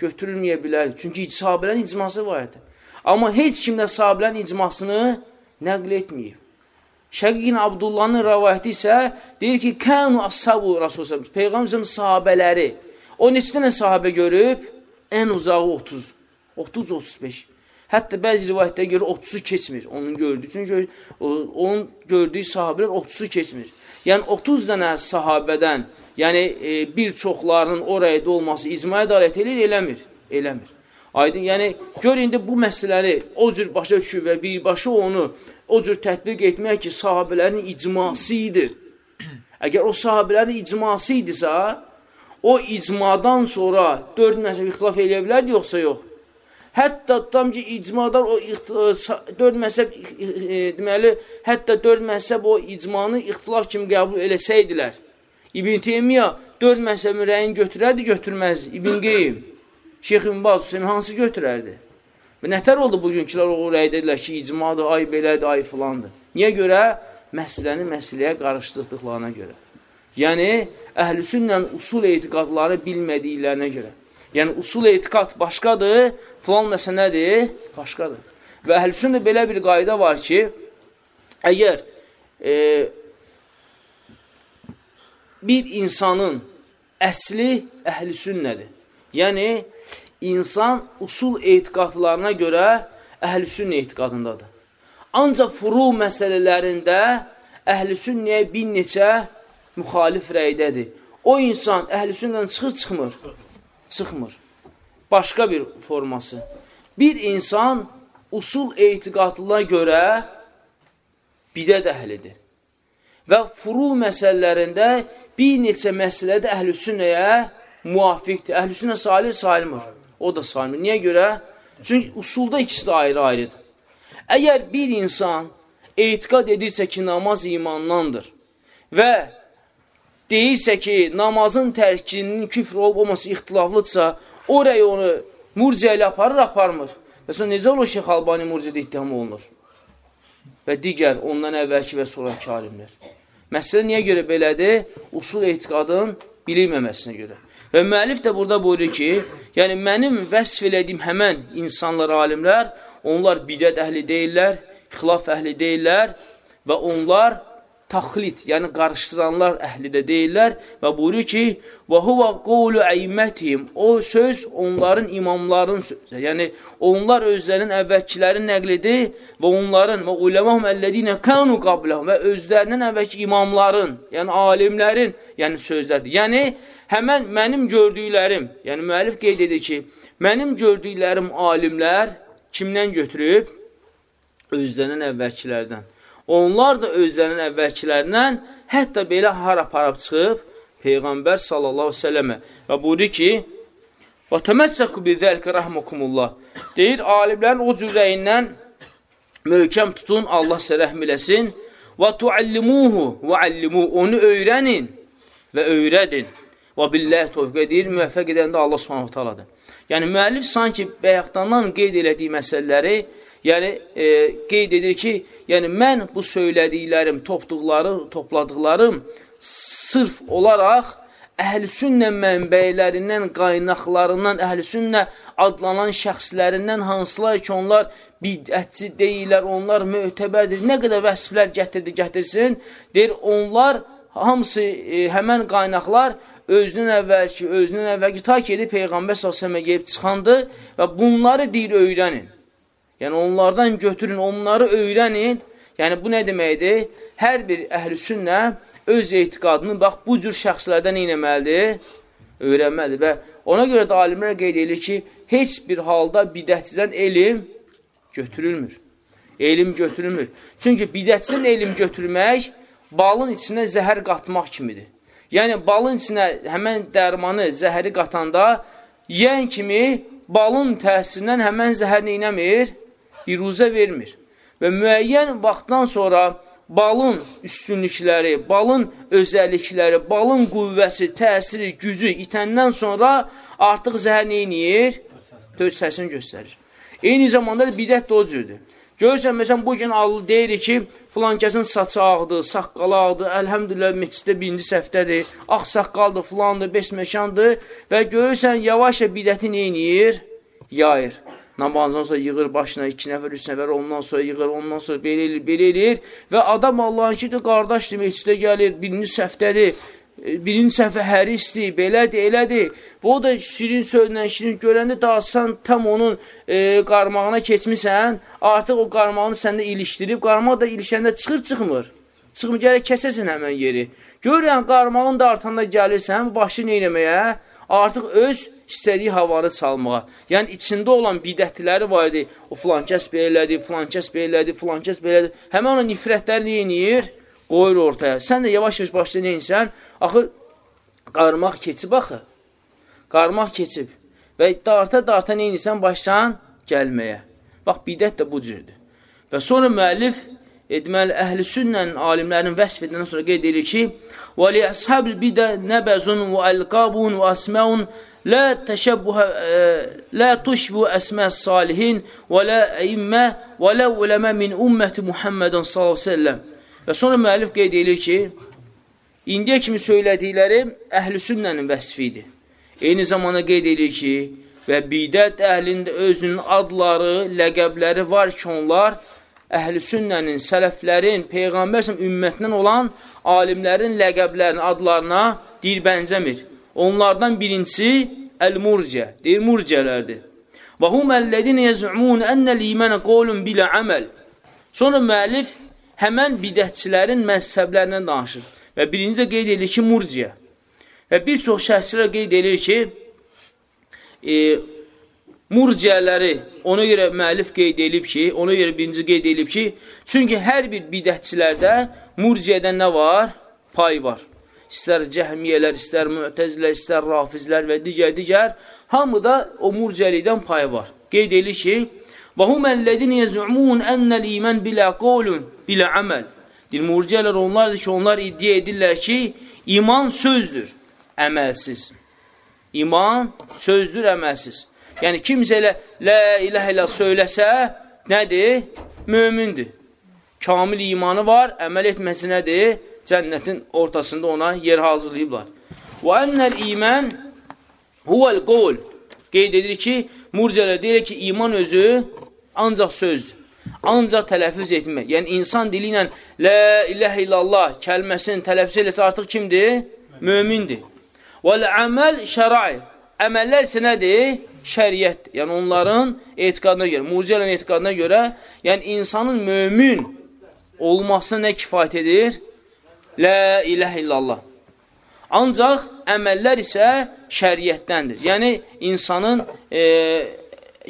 Götürülməyə bilərdi. Çünki sahabələrin icması var idi. Amma heç kim də sahabələrin icmasını nəql etməyib. Şəqiqin Abdullahın rəvayəti isə deyir ki, kənu ashabu Rasulullah, Peyğəmbər sahabələri. O neçə dənə sahabə görüb? Ən uzağı 30, 30-35. Hətta bəzi rivayətlərə görə 30-u keçmir onun gördüyü. Çünki onun gördüyü sahabələr 30-u keçmir. Yəni 30 dənə sahabədən, yəni e, bir çoxlarının oraya da olması icmaya dalət edir, eləmir, eləmir. Aydın, yəni gör indi bu məsələni o cür başa düşür və birbaşa onu o cür tətbiq etmək ki, sahabələrin icması idi. Əgər o sahabələrin icması idisə, o icmadan sonra dörd məzəb ixtilaf eləyə bilərdi, yoxsa yox. Hətta tam ki, icmadan o dörd məzəb, e, deməli, hətta dörd məzəb o icmanı ixtilaf kimi qəbul eləsəydilər. İbn Teymiyyə dörd məzəbin rəyini götürərdi, götürməz. İbn Qeym, Şeyx İbn Baz, hansı götürərdi? Və nətər oldu bugünkülər o rəy edirlər ki, icmadır, ay belədir, ay filandır. Niyə görə? Məsələni məsələyə qarışdırdıqlarına görə. Yəni, əhlüsünlə usul etiqadları bilmədiklərinə görə. Yəni, usul etiqad başqadır, filan məsələ nədir? Başqadır. Və əhlüsündə belə bir qayda var ki, əgər e, bir insanın əsli əhlüsünnədir. Yəni, insan usul etiqadlarına görə əhlüsünnə etiqadındadır. Ancaq furu məsələlərində əhlüsünnəyə bir neçə müxalif rəydədir. O insan əhlüsünnədən çıxır, çıxmır. Çıxmır. Başqa bir forması. Bir insan usul etiqadına görə bidət əhlidir. Və furu məsələlərində bir neçə məsələdə əhlüsünnəyə muvafiqdir. Əhlüsünnə salir, sayılmır. O da saymır. Niyə görə? Çünki usulda ikisi də ayrı-ayrıdır. Əgər bir insan etiqad edirsə ki, namaz imandandır və deyirsə ki, namazın tərkinin küfr olub olması ixtilaflıdırsa, oraya onu murciə ilə aparır, aparmır. Məsələn, necə olur Şeyx Albani murciədə ittiham olunur? Və digər ondan əvvəlki və sonraki alimlər. Məsələ niyə görə belədir? Usul etiqadın bilinməməsinə görə. Və müəllif də burada buyurur ki, yəni mənim vəsf elədiyim həmən insanlar, alimlər, onlar bidət əhli deyirlər, xilaf əhli deyirlər və onlar taxlit, yəni qarışdıranlar əhli də deyirlər və buyurur ki, və huvə qovlu əymətihim, o söz onların imamların sözü, yəni onlar özlərinin əvvəlkilərin nəqlidir və onların və uləməhum əllədinə kənu qabləhum və özlərindən əvvəlki imamların, yəni alimlərin, yəni sözlərdir. Yəni, həmən mənim gördüklərim, yəni müəllif qeyd edir ki, mənim gördüklərim alimlər kimdən götürüb? Özlərindən əvvəlkilərdən. Onlar da özlərinin əvvəlkilərindən hətta belə har aparıb çıxıb Peyğəmbər sallallahu sələmə və buyuruyor ki, və təməssəku bizəlkə rəhməkumullah deyir, alimlərin o cürəyindən möhkəm tutun, Allah sizə rəhm eləsin. Və tuallimuhu və allimu onu öyrənin və öyrədin. Və billəh tövqə deyir, müvəffəq edən də Allah subhanahu taladır. Yəni, müəllif sanki bəyəxtandan qeyd elədiyi məsələləri yəni, e, qeyd edir ki, yəni mən bu söylədiklərim, topduqları, topladıqlarım sırf olaraq əhlüsünnə mənbəylərindən, qaynaqlarından, əhlüsünnə adlanan şəxslərindən hansılar ki, onlar bidətçi deyirlər, onlar möhtəbərdir, nə qədər vəsflər gətirdi, gətirsin, deyir, onlar hamısı e, həmən qaynaqlar özünün əvvəlki, özünün əvvəlki ta ki, edib Peyğəmbər s.ə.və gəlib çıxandı və bunları deyir, öyrənin. Yəni, onlardan götürün, onları öyrənin. Yəni, bu nə deməkdir? Hər bir əhl-i sünnə öz etiqadını, bax, bu cür şəxslərdən neynəməlidir? Öyrənməlidir və ona görə də alimlər qeyd edir ki, heç bir halda bidətçidən elm götürülmür. Elm götürülmür. Çünki bidətçidən elm götürmək balın içinə zəhər qatmaq kimidir. Yəni, balın içinə həmən dərmanı, zəhəri qatanda, yiyən kimi balın təsirindən həmən zəhər neynəmir? İruzə vermir. Və müəyyən vaxtdan sonra balın üstünlükləri, balın özəllikləri, balın qüvvəsi, təsiri, gücü itəndən sonra artıq zəhər neyiniyir? Öz təsirini göstərir. Eyni zamanda da bidət də o cürdür. Görürsən, məsələn, bugün allı deyirik ki, filan kəsin saçı ağdır, saqqalı ağdır, əlhəmdülillah, meçiddə birinci səhvdədir, ağ saqqaldır, filandır, beş məkandır və görürsən, yavaş-yavaş bidəti neyniyir? Yayır. Namazdan sonra yığır başına iki nəfər, üç nəfər, ondan sonra yığır, ondan sonra belə eləyir, belə eləyir və adam Allahın ki, qardaşdır, meçidə gəlir, birinci səhvdədir, birinci səhvə hərisdir, belədir, elədir. O da şirin sözlə, şirin görəndə daha sən tam onun e, qarmağına keçmirsən, artıq o qarmağını səndə ilişdirib, qarmaq da ilişəndə çıxır, çıxmır. Çıxmır, gələk kəsəsən həmən yeri. Görürən, qarmağın da artanda gəlirsən, başı neynəməyə? Artıq öz istədiyi havanı çalmağa. Yəni, içində olan bidətləri var idi. O filan kəs belədi, filan kəs belədi, filan kəs belədi. Həmən o nifrətləri neyiniyir? Qoyur ortaya. Sən də yavaş-yavaş başda neyinsən? Axır, qarmaq keçib axı. Qarmaq keçib. Və darta-darta neyinsən? Başdan gəlməyə. Bax, bidət də bu cürdür. Və sonra müəllif deməli, əhl-i sünnənin alimlərinin vəsf edəndən sonra qeyd edir ki, وَلِيَصْحَبِ الْبِدَ نَبَزٌ وَأَلْقَابٌ وَأَسْمَعٌ لا تشبه لا تشبه أسماء الصالحين ولا أئمة ولا علماء من ümmət Muhammedin sallallahu əleyhi və səlləm. Və sonra müəllif qeyd edir ki, indiyə kimi söylədiklərim əhl-i sünnənin vəsfidir. Eyni zamanda qeyd edir ki, və bidət əhlində özünün adları, ləqəbləri var ki, onlar əhl-i sünnənin, sələflərin, Peyğəmbər ümmətindən olan alimlərin ləqəblərinin adlarına deyir, bənzəmir. Onlardan birincisi əl-murcə, deyir, murcələrdir. Və hum əllədinə yəz'umun ennəl imanə qolun bilə əməl. Sonra müəllif həmən bidətçilərin məzhəblərindən danışır. Və birinci də qeyd edir ki, murciə. Və bir çox şəhsilər qeyd edir ki, e, murciələri ona görə müəllif qeyd edib ki, ona görə birinci qeyd edib ki, çünki hər bir bidətçilərdə murciədən nə var? Pay var istər cəhmiyələr, istər müətəzilər, istər rafizlər və digər-digər, hamıda o murcəlikdən payı var. Qeyd edir ki, Və huməlləzinə yəz'umun ennəl iman bilə qavlun bilə aməl. Dil murciyələr onlardır ki, onlar iddia edirlər ki, iman sözdür, əməlsiz. İman sözdür, əməlsiz. Yəni, kimsə elə lə iləh ilə söyləsə, nədir? Mömindir. Kamil imanı var, əməl etməsi nədir? Cənnətin ortasında ona yer hazırlayıblar. Və ennəl iman huvəl qol. Qeyd edir ki, murciyələr deyir ki, iman özü ancaq sözdür. Ancaq tələffüz etmək. Yəni, insan dili ilə Lə iləhə illallah kəlməsini tələffüz eləsə artıq kimdir? Mömindir. Vəl-əməl şərai. Əməllər isə nədir? Şəriyyətdir. Yəni, onların etiqadına görə, murcələrin etiqadına görə, yəni insanın mömin olmasına nə kifayət edir? Lə iləhə illallah. Ancaq əməllər isə şəriətdəndir. Yəni, insanın e,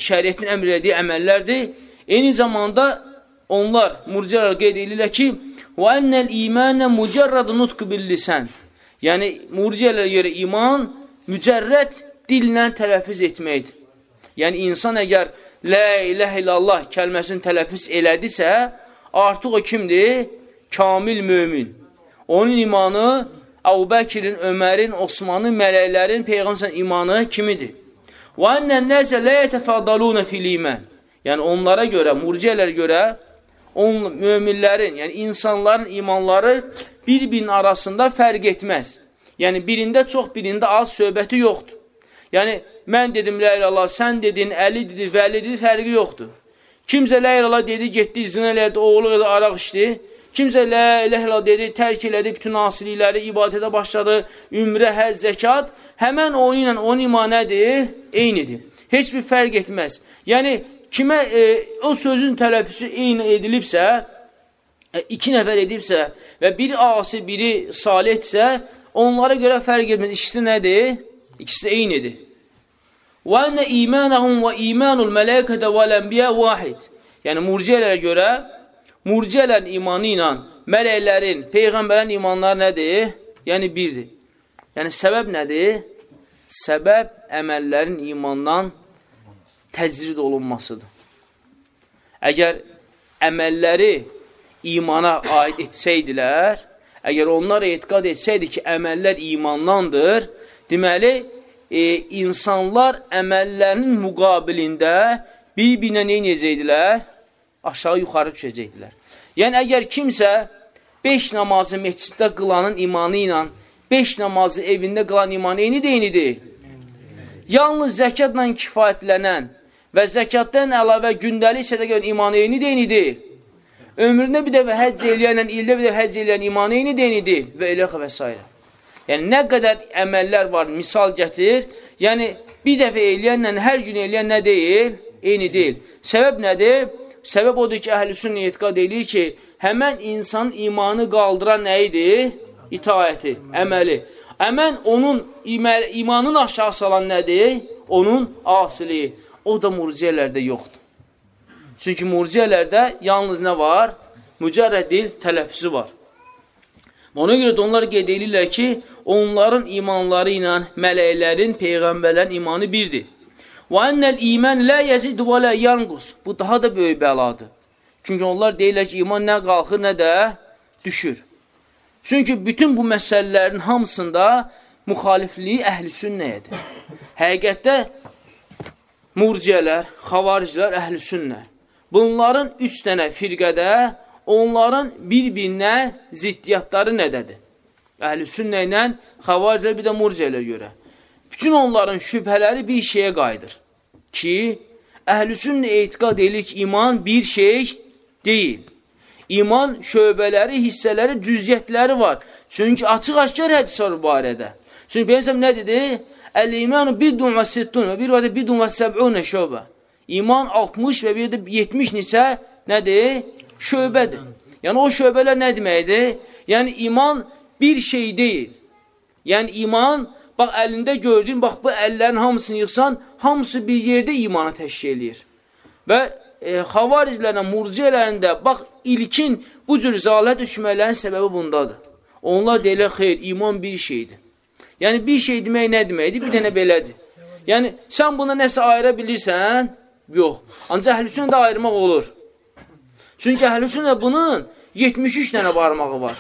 şəriyyətin əmr elədiyi əməllərdir. Eyni zamanda onlar murciələr qeyd edirlər ki, "Və ennel imanə mucərrəd nutq billisən." Yəni murciələrə görə iman mücərrəd dillə tələffüz etməkdir. Yəni insan əgər la ilahe illallah kəlməsini tələffüz elədisə, artıq o kimdir? Kamil mömin. Onun imanı Əbu Bəkirin, Ömərin, Osmanın, mələklərin, peyğəmbərin imanı kimidir? Və ennən nəsə lə yətəfəddalunə fil imən. Yəni onlara görə, murciələrə görə on möminlərin, yəni insanların imanları bir-birinin arasında fərq etməz. Yəni birində çox, birində az söhbəti yoxdur. Yəni mən dedim lə ilallah, sən dedin, Əli dedi, Vəli dedi, fərqi yoxdur. Kimsə lə ilallah dedi, getdi, zina elədi, oğlu elədi, araq içdi. Kimsə lə iləhlə dedi, tərk elədi bütün asilikləri, ibadətə başladı, ümrə, həz, zəkat, həmən onu ilə onun iman nədir? Eynidir. Heç bir fərq etməz. Yəni, kimə e, o sözün tələffüsü eyni edilibsə, e, iki nəfər edibsə və biri asi, biri salihdirsə, onlara görə fərq etməz. İkisi nədir? İkisi eynidir. Və imanul mələkədə və lənbiyə vahid. Yəni, murciələrə görə murciələrin imanı ilə mələklərin, peyğəmbərlərin imanları nədir? Yəni birdir. Yəni səbəb nədir? Səbəb əməllərin imandan təcrid olunmasıdır. Əgər əməlləri imana aid etsəydilər, əgər onlar etiqad etsəydi ki, əməllər imandandır, deməli, e, insanlar əməllərinin müqabilində bir-birinə nə inəcəkdilər? Aşağı yuxarı düşəcəkdilər. Yəni, əgər kimsə 5 namazı meçiddə qılanın imanı ilə 5 namazı evində qılan imanı eyni deyinidir. Yalnız zəkatla kifayətlənən və zəkatdan əlavə gündəlik sədəqə imanı eyni deyinidir. Ömründə bir dəfə həcc eləyənlə ildə bir dəfə həcc eləyən imanı eyni deyinidir və elə və s. Yəni, nə qədər əməllər var, misal gətir. Yəni, bir dəfə eləyənlə hər gün eləyən nə deyil? Eyni deyil. Səbəb nədir? Səbəb odur ki, əhlüsün etiqad edir ki, həmən insan imanı qaldıran nə idi? İtaəti, əməli. Əmən onun imanın aşağı salan nədir? Onun asili. O da murciyələrdə yoxdur. Çünki murciyələrdə yalnız nə var? Mücərrəd dil tələffüzü var. Ona görə də onlar qeyd edirlər ki, onların imanları ilə mələklərin, peyğəmbərlərin imanı birdir. Və ennəl iman lə yəzid və lə yanqus. Bu daha da böyük bəladır. Çünki onlar deyirlər ki, iman nə qalxır, nə də düşür. Çünki bütün bu məsələlərin hamısında müxalifliyi əhl-i sünnəyədir. Həqiqətdə murciyələr, xavaricilər, əhl-i sünnə. Bunların üç dənə firqədə onların bir-birinə ziddiyyatları nədədir? Əhl-i sünnə ilə xavaricilər bir də murciyələr görə. Bütün onların şübhələri bir şeyə qayıdır ki, əhl-i sünnə etiqad edir ki, iman bir şey deyil. İman şöbələri, hissələri, cüziyyətləri var. Çünki açıq-aşkar hədis var bu barədə. Çünki Peygəmbər nə dedi? Əl-imanu bidun və sittun və bir vədə bidun və səb'unə şöbə. İman 60 və bir də 70 nisə nədir? Şöbədir. Yəni o şöbələr nə deməkdir? Yəni iman bir şey deyil. Yəni iman, bax əlində gördüyün, bax bu əllərin hamısını yıxsan, hamısı bir yerdə imanı təşkil eləyir. Və e, xavariclərlə, murciələrində, bax, ilkin bu cür zalət düşmələrin səbəbi bundadır. Onlar deyirlər, xeyr, iman bir şeydir. Yəni, bir şey demək nə deməkdir? Bir dənə belədir. Yəni, sən buna nəsə ayıra bilirsən? Yox. Ancaq əhlüsünə də ayırmaq olur. Çünki əhlüsünə bunun 73 dənə barmağı var.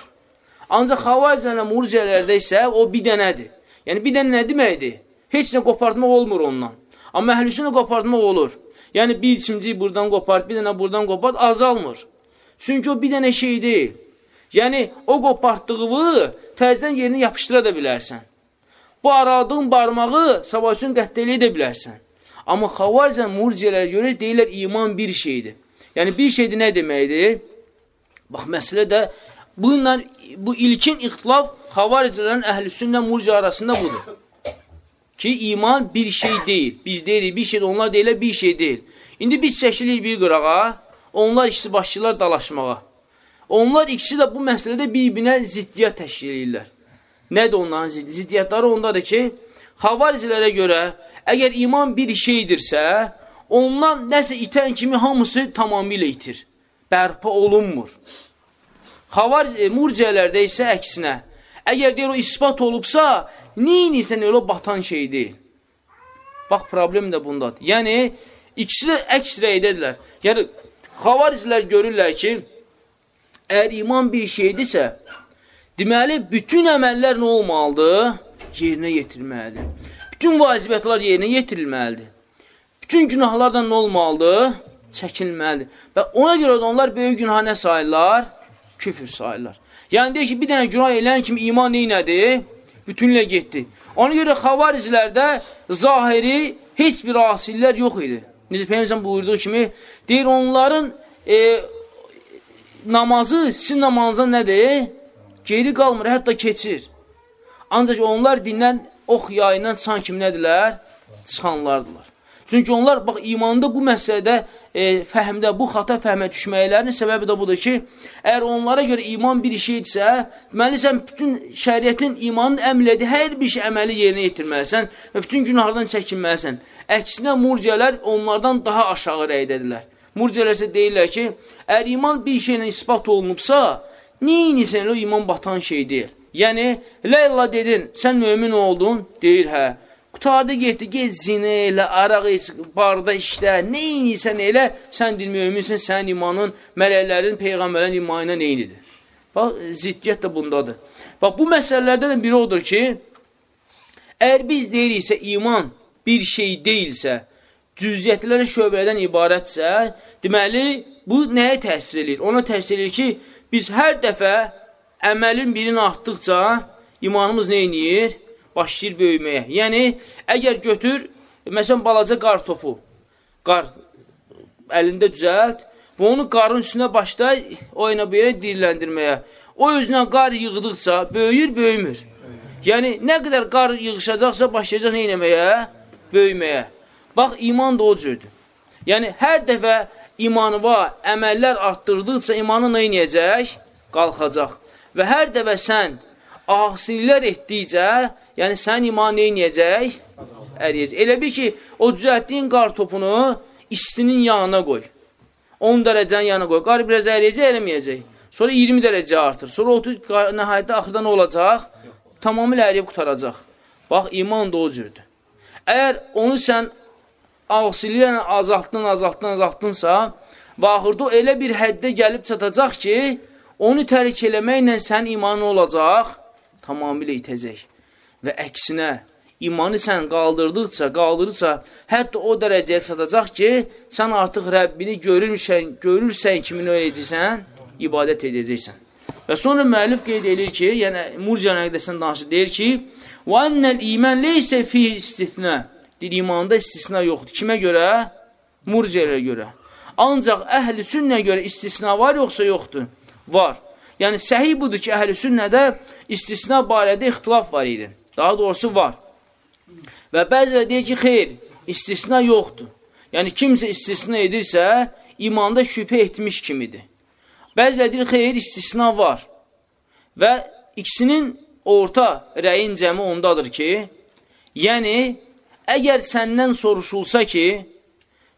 Ancaq xavariclərlə, murciələrdə isə o bir dənədir. Yəni, bir dənə nə deməkdir? Heç nə qopartmaq olmur ondan. Amma əhlüsünə qopartmaq olur. Yəni, bir içimciyi buradan qopart, bir dənə buradan qopart, azalmır. Çünki o bir dənə şey deyil. Yəni, o qopartdığını təzdən yerinə yapışdıra da bilərsən. Bu aradığın barmağı sabahsın qətdə eləyə də bilərsən. Amma xavaricən murciyələrə görə deyirlər, iman bir şeydir. Yəni, bir şeydir nə deməkdir? Bax, məsələ də bununla, bu ilkin ixtilaf xavaricələrin əhl-i sünnə murciyə arasında budur. Ki, iman bir şey deyil. Biz deyirik, bir şey onlar deyirlər, bir şey deyil. İndi biz çəkilik bir qırağa, onlar ikisi başlayırlar dalaşmağa. Onlar ikisi də bu məsələdə bir-birinə ziddiyyət təşkil edirlər. Nədir onların ziddiyyət? Ziddiyyətləri ondadır ki, xavaricilərə görə, əgər iman bir şeydirsə, ondan nəsə itən kimi hamısı tamamilə itir. Bərpa olunmur. Xavaric, e, murciyələrdə isə əksinə, Əgər deyir o ispat olubsa, neyiniysən elə batan şey deyil. Bax, problem də bundadır. Yəni, ikisi də əks rəydədirlər. Yəni, xavaricilər görürlər ki, əgər iman bir şeydirsə, deməli, bütün əməllər nə olmalıdır? Yerinə yetirilməlidir. Bütün vazibiyyətlər yerinə yetirilməlidir. Bütün günahlardan nə olmalıdır? Çəkilməlidir. Və ona görə də onlar böyük günah nə sayırlar? Küfür sayırlar. Yəni deyir ki, bir dənə günah eləyən kimi iman neynədir? Bütünlə getdi. Ona görə xavariclərdə zahiri heç bir asillər yox idi. Necə Peyyəmsən buyurduğu kimi, deyir onların e, namazı sizin namazdan nədir? Geri qalmır, hətta keçir. Ancaq onlar dindən ox yayından çıxan kimi nədirlər? Çıxanlardılar. Çünki onlar, bax, imanda bu məsələdə, e, fəhmdə, bu xata fəhmə düşməklərinin səbəbi də budur ki, əgər onlara görə iman bir şeydirsə, deməli, sən bütün şəriyyətin imanın əmlədi, hər bir şey əməli yerinə yetirməlisən və bütün günahlardan çəkinməlisən. Əksinə, murcələr onlardan daha aşağı rəydədirlər. Murcələr isə deyirlər ki, əgər iman bir şeylə ispat olunubsa, neyinisən o iman batan şey deyil. Yəni, lə illah dedin, sən mömin oldun, deyir hə. Qutardı getdi, get zinə elə, araq iç, barda işlə, nə inirsən elə, sən dil müminsən, sənin imanın, mələklərin, peyğəmbərlərin imanına neynidir? Bax, ziddiyyət də bundadır. Bax, bu məsələlərdən də biri odur ki, əgər biz deyiriksə, iman bir şey deyilsə, cüziyyətlərə şöbələrdən ibarətsə, deməli, bu nəyə təsir edir? Ona təsir edir ki, biz hər dəfə əməlin birini artdıqca imanımız edir? Başlayır böyüməyə. Yəni, əgər götür, məsələn, balaca qar topu, qar əlində düzəlt və onu qarın üstünə başla oyna belə diriləndirməyə. O özünə qar yığdıqca böyüyür, böyümür. Yəni, nə qədər qar yığışacaqsa başlayacaq nə eləməyə? Böyüməyə. Bax, iman da o cürdür. Yəni, hər dəfə imanı var, əməllər artdırdıqca imanı nə eləyəcək? Qalxacaq. Və hər dəfə sən asillər etdikcə, yəni sənin iman neynəyəcək? Əriyəcək. Elə bir ki, o düzəltdiyin qar topunu istinin yanına qoy. 10 dərəcənin yanına qoy. Qar biraz əriyəcək, eləməyəcək. Sonra 20 dərəcə artır. Sonra 30 nəhayətdə axırda nə olacaq? Tamamilə əriyib qutaracaq. Bax, iman da o cürdür. Əgər onu sən ağsiliylə azaltdın, azaltdın, azaltdınsa, və axırda o elə bir həddə gəlib çatacaq ki, onu tərk eləməklə sənin imanın olacaq, tamamilə itəcək. Və əksinə, imanı sən qaldırdıqca, qaldırırsa, hətta o dərəcəyə çatacaq ki, sən artıq Rəbbini görürsən, görürsən kimi nə edəcəksən, ibadət edəcəksən. Və sonra müəllif qeyd edir ki, yəni Murciyan əqdəsində danışır, deyir ki, Və ennəl imən leysə fi istisnə. Deyir, imanda istisna yoxdur. Kimə görə? Murciyələrə görə. Ancaq əhl-i sünnə görə istisna var yoxsa yoxdur? Var. Yəni, səhih budur ki, əhl-i sünnədə istisna barədə ixtilaf var idi. Daha doğrusu var. Və bəzilə deyir ki, xeyr, istisna yoxdur. Yəni, kimsə istisna edirsə, imanda şübhə etmiş kimidir. Bəzilə deyir, xeyr, istisna var. Və ikisinin orta rəyin cəmi ondadır ki, yəni, əgər səndən soruşulsa ki,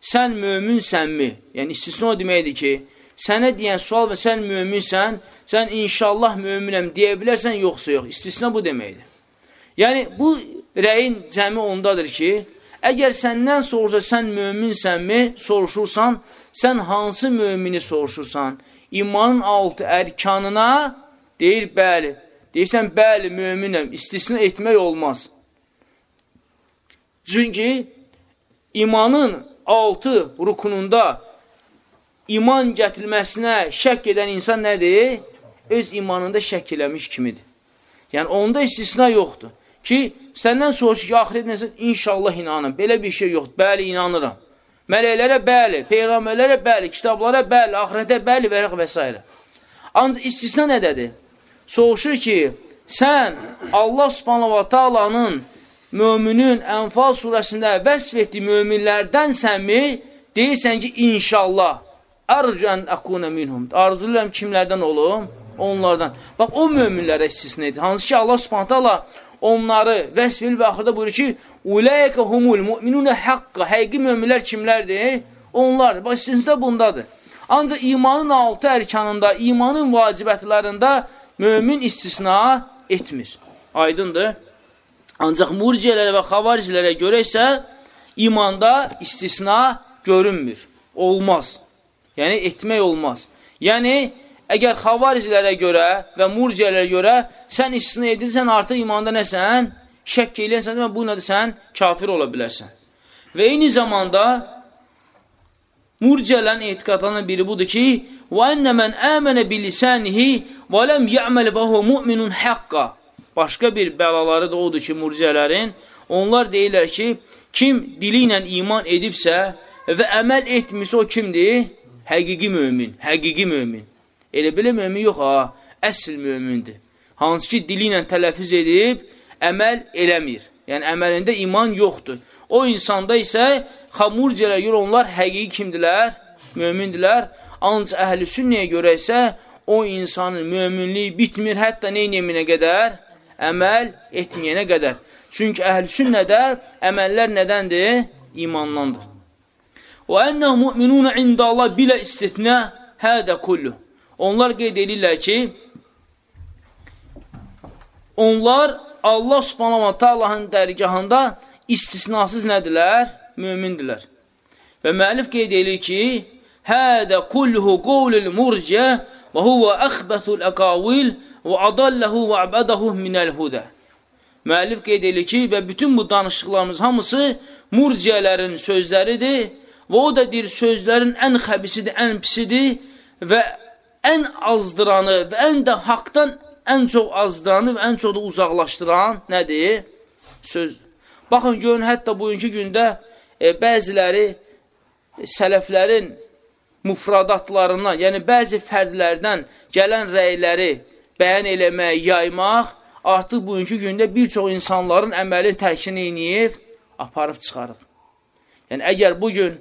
sən möminsənmi? Yəni, istisna o deməkdir ki, sənə deyən sual və sən möminsən, sən inşallah möminəm deyə bilərsən, yoxsa yox. İstisna bu deməkdir. Yəni, bu rəyin cəmi ondadır ki, əgər səndən soruşsa, sən möminsənmi, soruşursan, sən hansı mömini soruşursan? İmanın altı ərkanına deyir, bəli. Deyirsən, bəli, möminəm, istisna etmək olmaz. Çünki imanın altı rukununda iman gətirilməsinə şək edən insan nədir? Öz imanında şək eləmiş kimidir. Yəni, onda istisna yoxdur. Ki, səndən soruşur ki, axirət nəsə, inşallah inanım. Belə bir şey yoxdur. Bəli, inanıram. Mələklərə bəli, peyğəmbərlərə bəli, kitablara bəli, axirətə bəli və və s. Ancaq istisna nədədir? Soruşur ki, sən Allah subhanahu wa ta'lanın müminin Ənfal surəsində vəsf etdiyi möminlərdənsənmi? Deyirsən ki, inşallah. Ərcən əkunə minhum. Arzulayıram kimlərdən olum? Onlardan. Bax, o möminlərə istisna edir. Hansı ki, Allah subhanətə Allah onları vəsf edir və axırda buyurur ki, Uləyəkə humul müminunə həqqa. Həqiqi möminlər kimlərdir? Onlar. Bax, istisna bundadır. Ancaq imanın altı ərkanında, imanın vacibətlərində mömin istisna etmir. Aydındır. Ancaq murciələrə və xavaricilərə görə isə imanda istisna görünmür. Olmaz. Yəni, etmək olmaz. Yəni, əgər xavaricilərə görə və murciələrə görə sən istisna edilsən, artıq imanda nəsən? Şəkk eləyənsən və bu nədir sən? Kafir ola bilərsən. Və eyni zamanda murciələrin etiqadlarından biri budur ki, وَاَنَّ مَنْ آمَنَ بِلِسَانِهِ وَلَمْ يَعْمَلِ وَهُ مُؤْمِنٌ حَقَّ Başqa bir bəlaları da odur ki, murciələrin, onlar deyirlər ki, kim dili ilə iman edibsə və əməl etmirsə o kimdir? Həqiqi mömin, həqiqi mömin. Elə belə mömin yox, ha, əsl mömindir. Hansı ki, dili ilə tələfiz edib, əməl eləmir. Yəni, əməlində iman yoxdur. O insanda isə xamurcələr görə onlar həqiqi kimdilər? Mömindilər. Ancaq əhl-i sünnəyə görə isə o insanın möminliyi bitmir, hətta neynəminə qədər? Əməl etməyənə qədər. Çünki əhl-i sünnədə əməllər nədəndir? İmandandır. Və ennəhu mu'minuna indallah bilə istitnə hədə kullu. Onlar qeyd edirlər ki, onlar Allah subhanahu wa ta'alahın dərgahında istisnasız nədirlər? Mömindirlər. Və müəllif qeyd edir ki, Hədə kulluhu qovlul murcə və huvə əxbətul əqavil və adalləhu və əbədəhu minəl hudə. Müəllif qeyd edir ki, və bütün bu danışıqlarımız hamısı murciyələrin sözləridir və o da deyir, sözlərin ən xəbisidir, ən pisidir və ən azdıranı və ən də haqdan ən çox azdıranı və ən çox da uzaqlaşdıran nədir? Sözdür. Baxın, görün, hətta bugünkü gündə e, bəziləri e, sələflərin mufradatlarından, yəni bəzi fərdlərdən gələn rəyləri bəyan eləmək, yaymaq artıq bugünkü gündə bir çox insanların əməlin tərkini iniyib, aparıb çıxarıb. Yəni, əgər bugün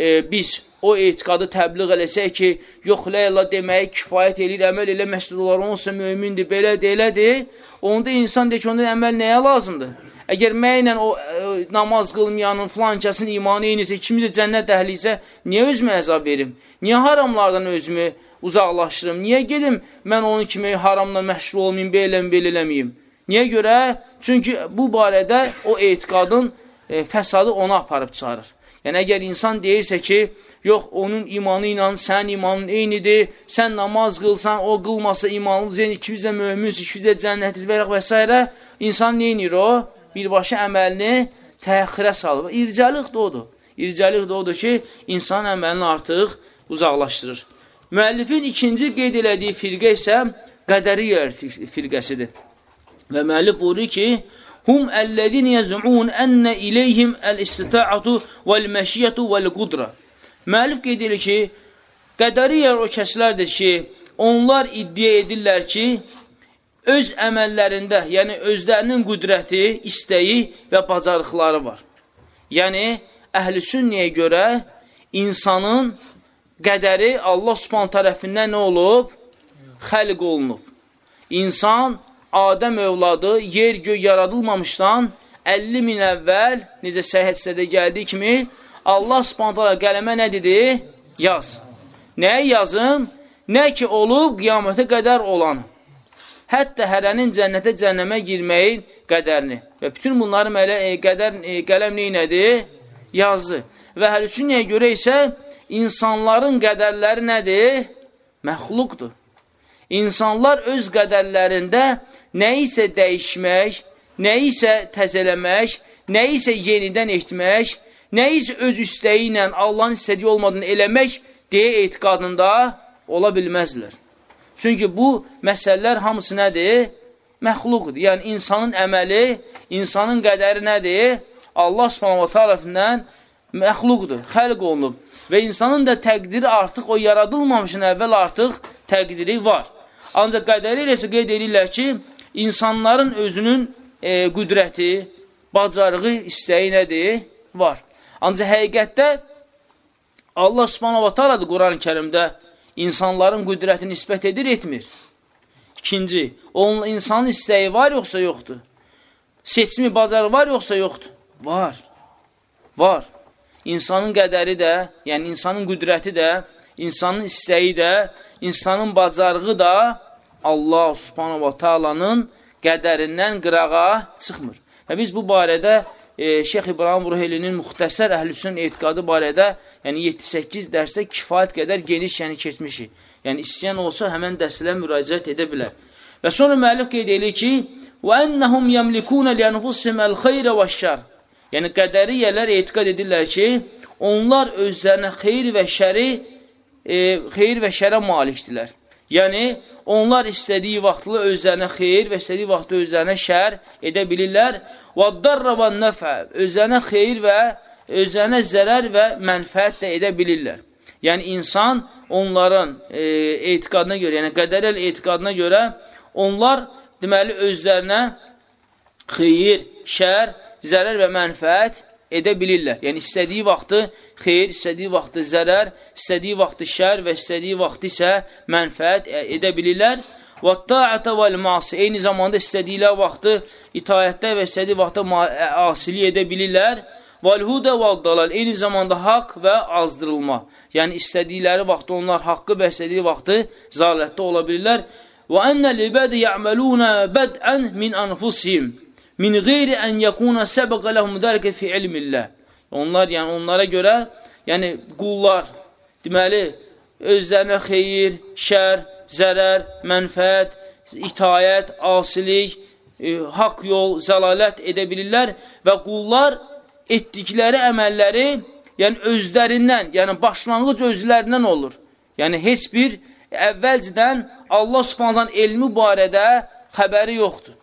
e, biz o etiqadı təbliğ eləsək ki, yox, ləyla deməyi kifayət eləyir, əməl elə məsələlər olsa mümindir, belədir, elədir, onda insan deyir ki, onda əməl nəyə lazımdır? Əgər mənlə o ə, e, namaz qılmayanın kəsin imanı eynisə, ikimiz də cənnət əhliysə, niyə özümə əzab verim? Niyə haramlardan özümü uzaqlaşdırım? Niyə gedim mən onun kimi haramla məşğul olmayım, belə belə eləməyim? Niyə görə? Çünki bu barədə o etiqadın e, fəsadı ona aparıb çıxarır. Yəni, əgər insan deyirsə ki, yox, onun imanı ilə sənin imanın eynidir, sən namaz qılsan, o qılmasa imanlı, zeyn, ikimiz də möhünsün, ikimiz də cənnətiz və və s. İnsan neynir o? birbaşa əməlini təxirə salıb. İrcəlik də odur. İrcəlik də odur ki, insan əməlini artıq uzaqlaşdırır. Müəllifin ikinci qeyd elədiyi firqə isə qədəriyyə firqəsidir. Və müəllif buyurur ki, Hum əllədin yəz'un ənə iləyhim əl-istita'atu vəl-məşiyyətu vəl-qudra. Müəllif qeyd edir ki, qədəriyyə o kəslərdir ki, onlar iddia edirlər ki, öz əməllərində, yəni özlərinin qüdrəti, istəyi və bacarıqları var. Yəni, əhl-i sünniyə görə insanın qədəri Allah subhan tərəfindən nə olub? Xəlq olunub. İnsan, Adəm övladı, yer göy yaradılmamışdan 50 min əvvəl, necə səhət gəldiyi kimi, Allah subhanətələ qələmə nə dedi? Yaz. Nəyə yazım? Nə ki olub qiyamətə qədər olanı hətta hərənin cənnətə cənnəmə girməyin qədərini. Və bütün bunları mələ, e, qədər, e, qələm neynədir? Yazdı. Və həlüçüniyə görə isə insanların qədərləri nədir? Məxluqdur. İnsanlar öz qədərlərində nə isə dəyişmək, nə isə təzələmək, nə isə yenidən etmək, nə isə öz üstəyi ilə Allahın istədiyi olmadığını eləmək deyə etiqadında ola bilməzlər. Çünki bu məsələlər hamısı nədir? Məxluqdur. Yəni, insanın əməli, insanın qədəri nədir? Allah subhanahu tarafından məxluqdur, xəlq olunub. Və insanın da təqdiri artıq o yaradılmamışın əvvəl artıq təqdiri var. Ancaq qədəri ilə isə qeyd edirlər ki, insanların özünün e, qüdrəti, bacarığı, istəyi nədir? Var. Ancaq həqiqətdə Allah subhanahu ta'ala da Quran-ı kərimdə insanların qüdrətini nisbət edir, etmir. İkinci, onun insanın istəyi var yoxsa yoxdur? Seçimi, bazarı var yoxsa yoxdur? Var. Var. İnsanın qədəri də, yəni insanın qüdrəti də, insanın istəyi də, insanın bacarığı da Allah subhanahu wa ta'alanın qədərindən qırağa çıxmır. Və biz bu barədə e, Şeyx İbrahim Ruhelinin müxtəsər əhlüsün etiqadı barədə, yəni 7-8 dərsdə kifayət qədər geniş yəni keçmişik. Yəni istəyən olsa həmən dərslə müraciət edə bilər. Və sonra müəllif qeyd edir ki, وَأَنَّهُمْ يَمْلِكُونَ لِيَنْفُسِهِمْ الْخَيْرَ وَالشَّرِ Yəni qədəriyyələr etiqad edirlər ki, onlar özlərinə xeyir və şəri, e, xeyir və şərə malikdirlər. Yəni, onlar istədiyi vaxtlı özlərinə xeyir və istədiyi vaxtda özlərinə şər edə bilirlər. Və nəfə, özlərinə xeyir və özlərinə zərər və mənfəət də edə bilirlər. Yəni, insan onların e, etiqadına görə, yəni qədərəl etiqadına görə onlar deməli özlərinə xeyir, şər, zərər və mənfəət edə bilirlər. Yəni, istədiyi vaxtı xeyir, istədiyi vaxtı zərər, istədiyi vaxtı şər və istədiyi vaxtı isə mənfəət edə bilirlər. Və ta'ətə vəl-masi, eyni zamanda istədiklər vaxtı itayətdə və istədiyi vaxtda asili edə bilirlər. Vəl-hudə vəl-dalal, eyni zamanda haqq və azdırılma. Yəni, istədikləri vaxtda onlar haqqı və istədiyi vaxtı zalətdə ola bilirlər. Və ənə libədə yə'məlunə bədən min anfusihim. Min qeyri ən yəkuna səbəqə ləhum dəlikə fi ilmillah. Onlar, yəni onlara görə, yəni qullar, deməli, özlərinə xeyir, şər, zərər, mənfəət, itayət, asilik, e, haqq yol, zəlalət edə bilirlər və qullar etdikləri əməlləri, yəni özlərindən, yəni başlanğıc özlərindən olur. Yəni heç bir əvvəlcədən Allah Subhanahu elmi barədə xəbəri yoxdur.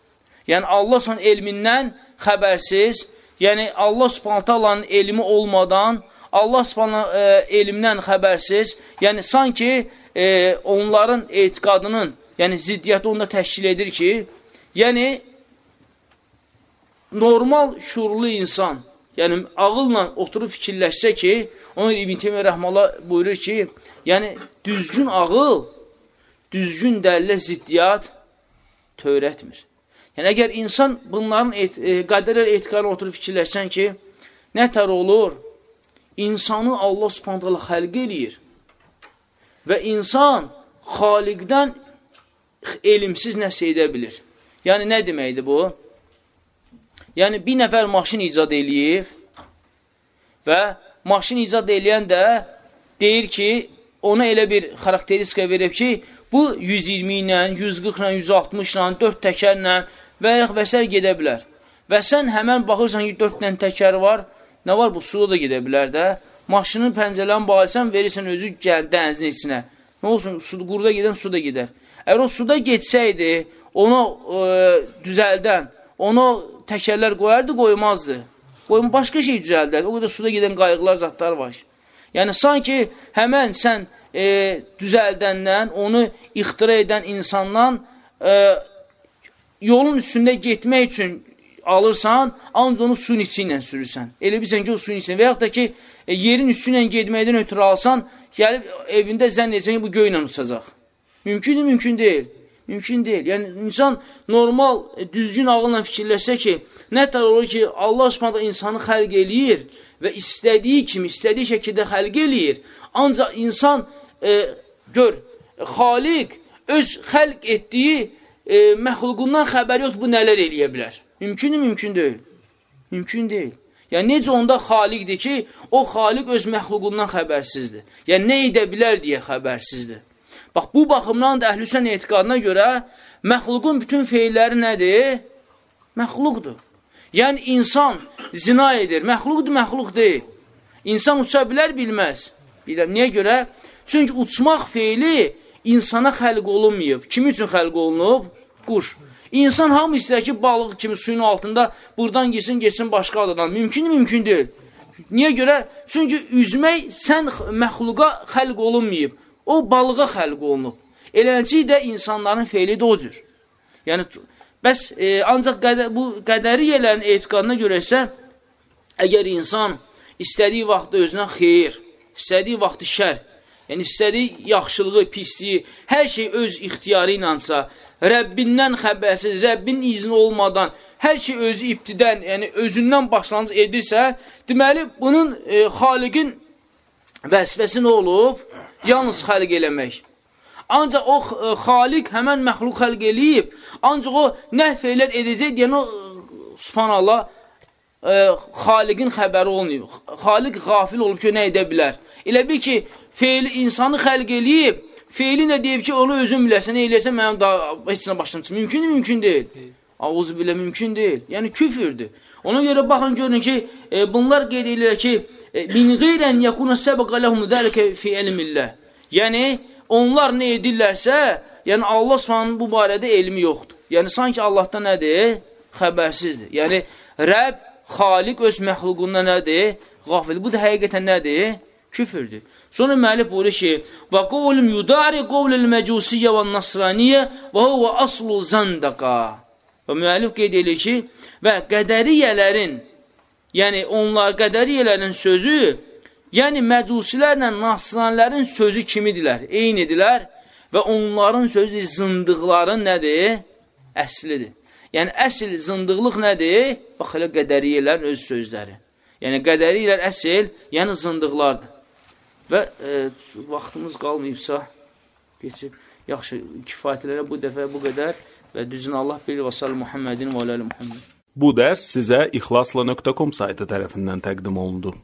Yəni Allah Subhanahu elmindən xəbərsiz, yəni Allah Subhanahu elmi olmadan Allah Subhanahu e, elmdən xəbərsiz, yəni sanki e, onların etiqadının, yəni ziddiyyəti onda təşkil edir ki, yəni normal şuurlu insan, yəni ağılla oturub fikirləşsə ki, onun İbn Teymiyyə rəhməhullah buyurur ki, yəni düzgün ağıl, düzgün dəllə ziddiyyat törətmir. Yəni əgər insan bunların e, qədərlər etiqadına oturub fikirləşsən ki, nətər olur? İnsanı Allah Subhanahu xəlq eləyir və insan xaliqdən elmsiz nəsə edə bilir. Yəni, nə deməkdir bu? Yəni, bir nəfər maşın icad eləyir və maşın icad eləyən də deyir ki, ona elə bir xarakteristika verib ki, bu 120 ilə, 140 ilə, 160 ilə, 4 təkərlə və ya və s. gedə bilər. Və sən həmən baxırsan ki, 4 ilə təkər var, nə var bu, suda da gedə bilər də. Maşının pəncələrini bağırsan, verirsən özü gəl dənizin içinə. Nə olsun, su, quruda gedən suda gedər. Əgər o suda getsəydi, onu e, düzəldən, onu təkərlər qoyardı, qoymazdı. Qoyun başqa şey düzəldər. O qədər suda gedən qayıqlar, zatlar var. Yəni, sanki həmən sən e, düzəldəndən, onu ixtira edən insandan e, yolun üstündə getmək üçün alırsan, ancaq onu suyun içi ilə sürürsən. Elə bilsən ki, o suyun içində. Və yaxud da ki, e, yerin üstü ilə gedməkdən ötürü alsan, gəlib evində zənn edəcəksən ki, bu göylə uçacaq. Mümkündür, mümkün deyil. Mümkün deyil. Yəni, insan normal, e, düzgün ağılla fikirləşsə ki, nətər olur ki, Allah subhanətə insanı xəlq eləyir və istədiyi kimi, istədiyi şəkildə xəlq eləyir. Ancaq insan, e, gör, xaliq öz xəlq etdiyi e, məxluqundan xəbəri yoxdur, bu nələr eləyə bilər. Mümkündür, mümkün deyil. Mümkün deyil. Yəni, necə onda xaliqdir ki, o xaliq öz məxluqundan xəbərsizdir. Yəni, nə edə bilər deyə xəbərsizdir. Bax, bu baxımdan da əhlüsən etiqadına görə məxluqun bütün feilləri nədir? Məxluqdur. Yəni, insan zina edir. Məxluqdur, məxluq deyil. İnsan uça bilər, bilməz. Bilər. Niyə görə? Çünki uçmaq feili insana xəlq olunmayıb. Kim üçün xəlq olunub? Quş. İnsan hamı istəyir ki, balıq kimi suyun altında buradan girsin, geçsin başqa adadan. Mümkün mümkün deyil. Niyə görə? Çünki üzmək sən məxluqa xəlq olunmayıb. O balığa xəlq olunub. Eləncə də insanların feyli də o cür. Yəni, bəs e, ancaq qədə, bu qədəriyyələrin etiqadına görə isə, əgər insan istədiyi vaxtda özünə xeyir, istədiyi vaxtı şər, yəni istədiyi yaxşılığı, pisliyi, hər şey öz ixtiyarı ilənsə, Rəbbindən xəbərsiz, Rəbbin izni olmadan, hər şey özü ibtidən, yəni özündən başlanıc edirsə, deməli, bunun e, xaliqin vəsvəsi nə olub? Yalnız xəlq eləmək. Ancaq o e, xaliq həmən məxluq xəlq eləyib, ancaq o nəhv eylər edəcək deyən o, subhanallah, e, xaliqin xəbəri olmayıb. Xaliq qafil olub ki, nə edə bilər? Elə bil ki, feili insanı xəlq eləyib, Feili də deyib ki, onu özün biləsən, eləyəsən, mənim daha heç nə başlamışsın. Mümkündür, mümkün deyil. Ağız bilə mümkün deyil. Yəni küfürdür. Ona görə baxın, görün ki, e, bunlar qeyd edirlər ki, e, min qeyrən yakuna səbəqə ləhum dəlikə fi elmillah. Yəni, onlar nə edirlərsə, yəni Allah subhanın bu barədə elmi yoxdur. Yəni, sanki Allahda nədir? Xəbərsizdir. Yəni, Rəbb, xaliq öz məxluqunda nədir? Qafil. Bu da həqiqətən nədir? Küfürdür. Sonra müəllif buyurur ki, və qovlum yudari qovlul məcusiyyə və nasraniyyə və huvə aslu zandaqa. Və müəllif qeyd edir ki, və qədəriyyələrin, yəni onlar qədəriyyələrin sözü, yəni məcusilərlə nasranlərin sözü kimidirlər, eynidirlər və onların sözü zındıqların nədir? Əslidir. Yəni, əsl zındıqlıq nədir? Bax, elə qədəriyyələrin öz sözləri. Yəni, qədəriyyələr əsl, yəni zındıqlardır. Və e, vaxtımız qalmayıbsa, keçib, yaxşı, kifayətlərə bu dəfə bu qədər və düzün Allah bilir və sallı Muhammedin və aləli Muhammed. Bu dərs sizə ixlasla.com saytı tərəfindən təqdim olundu.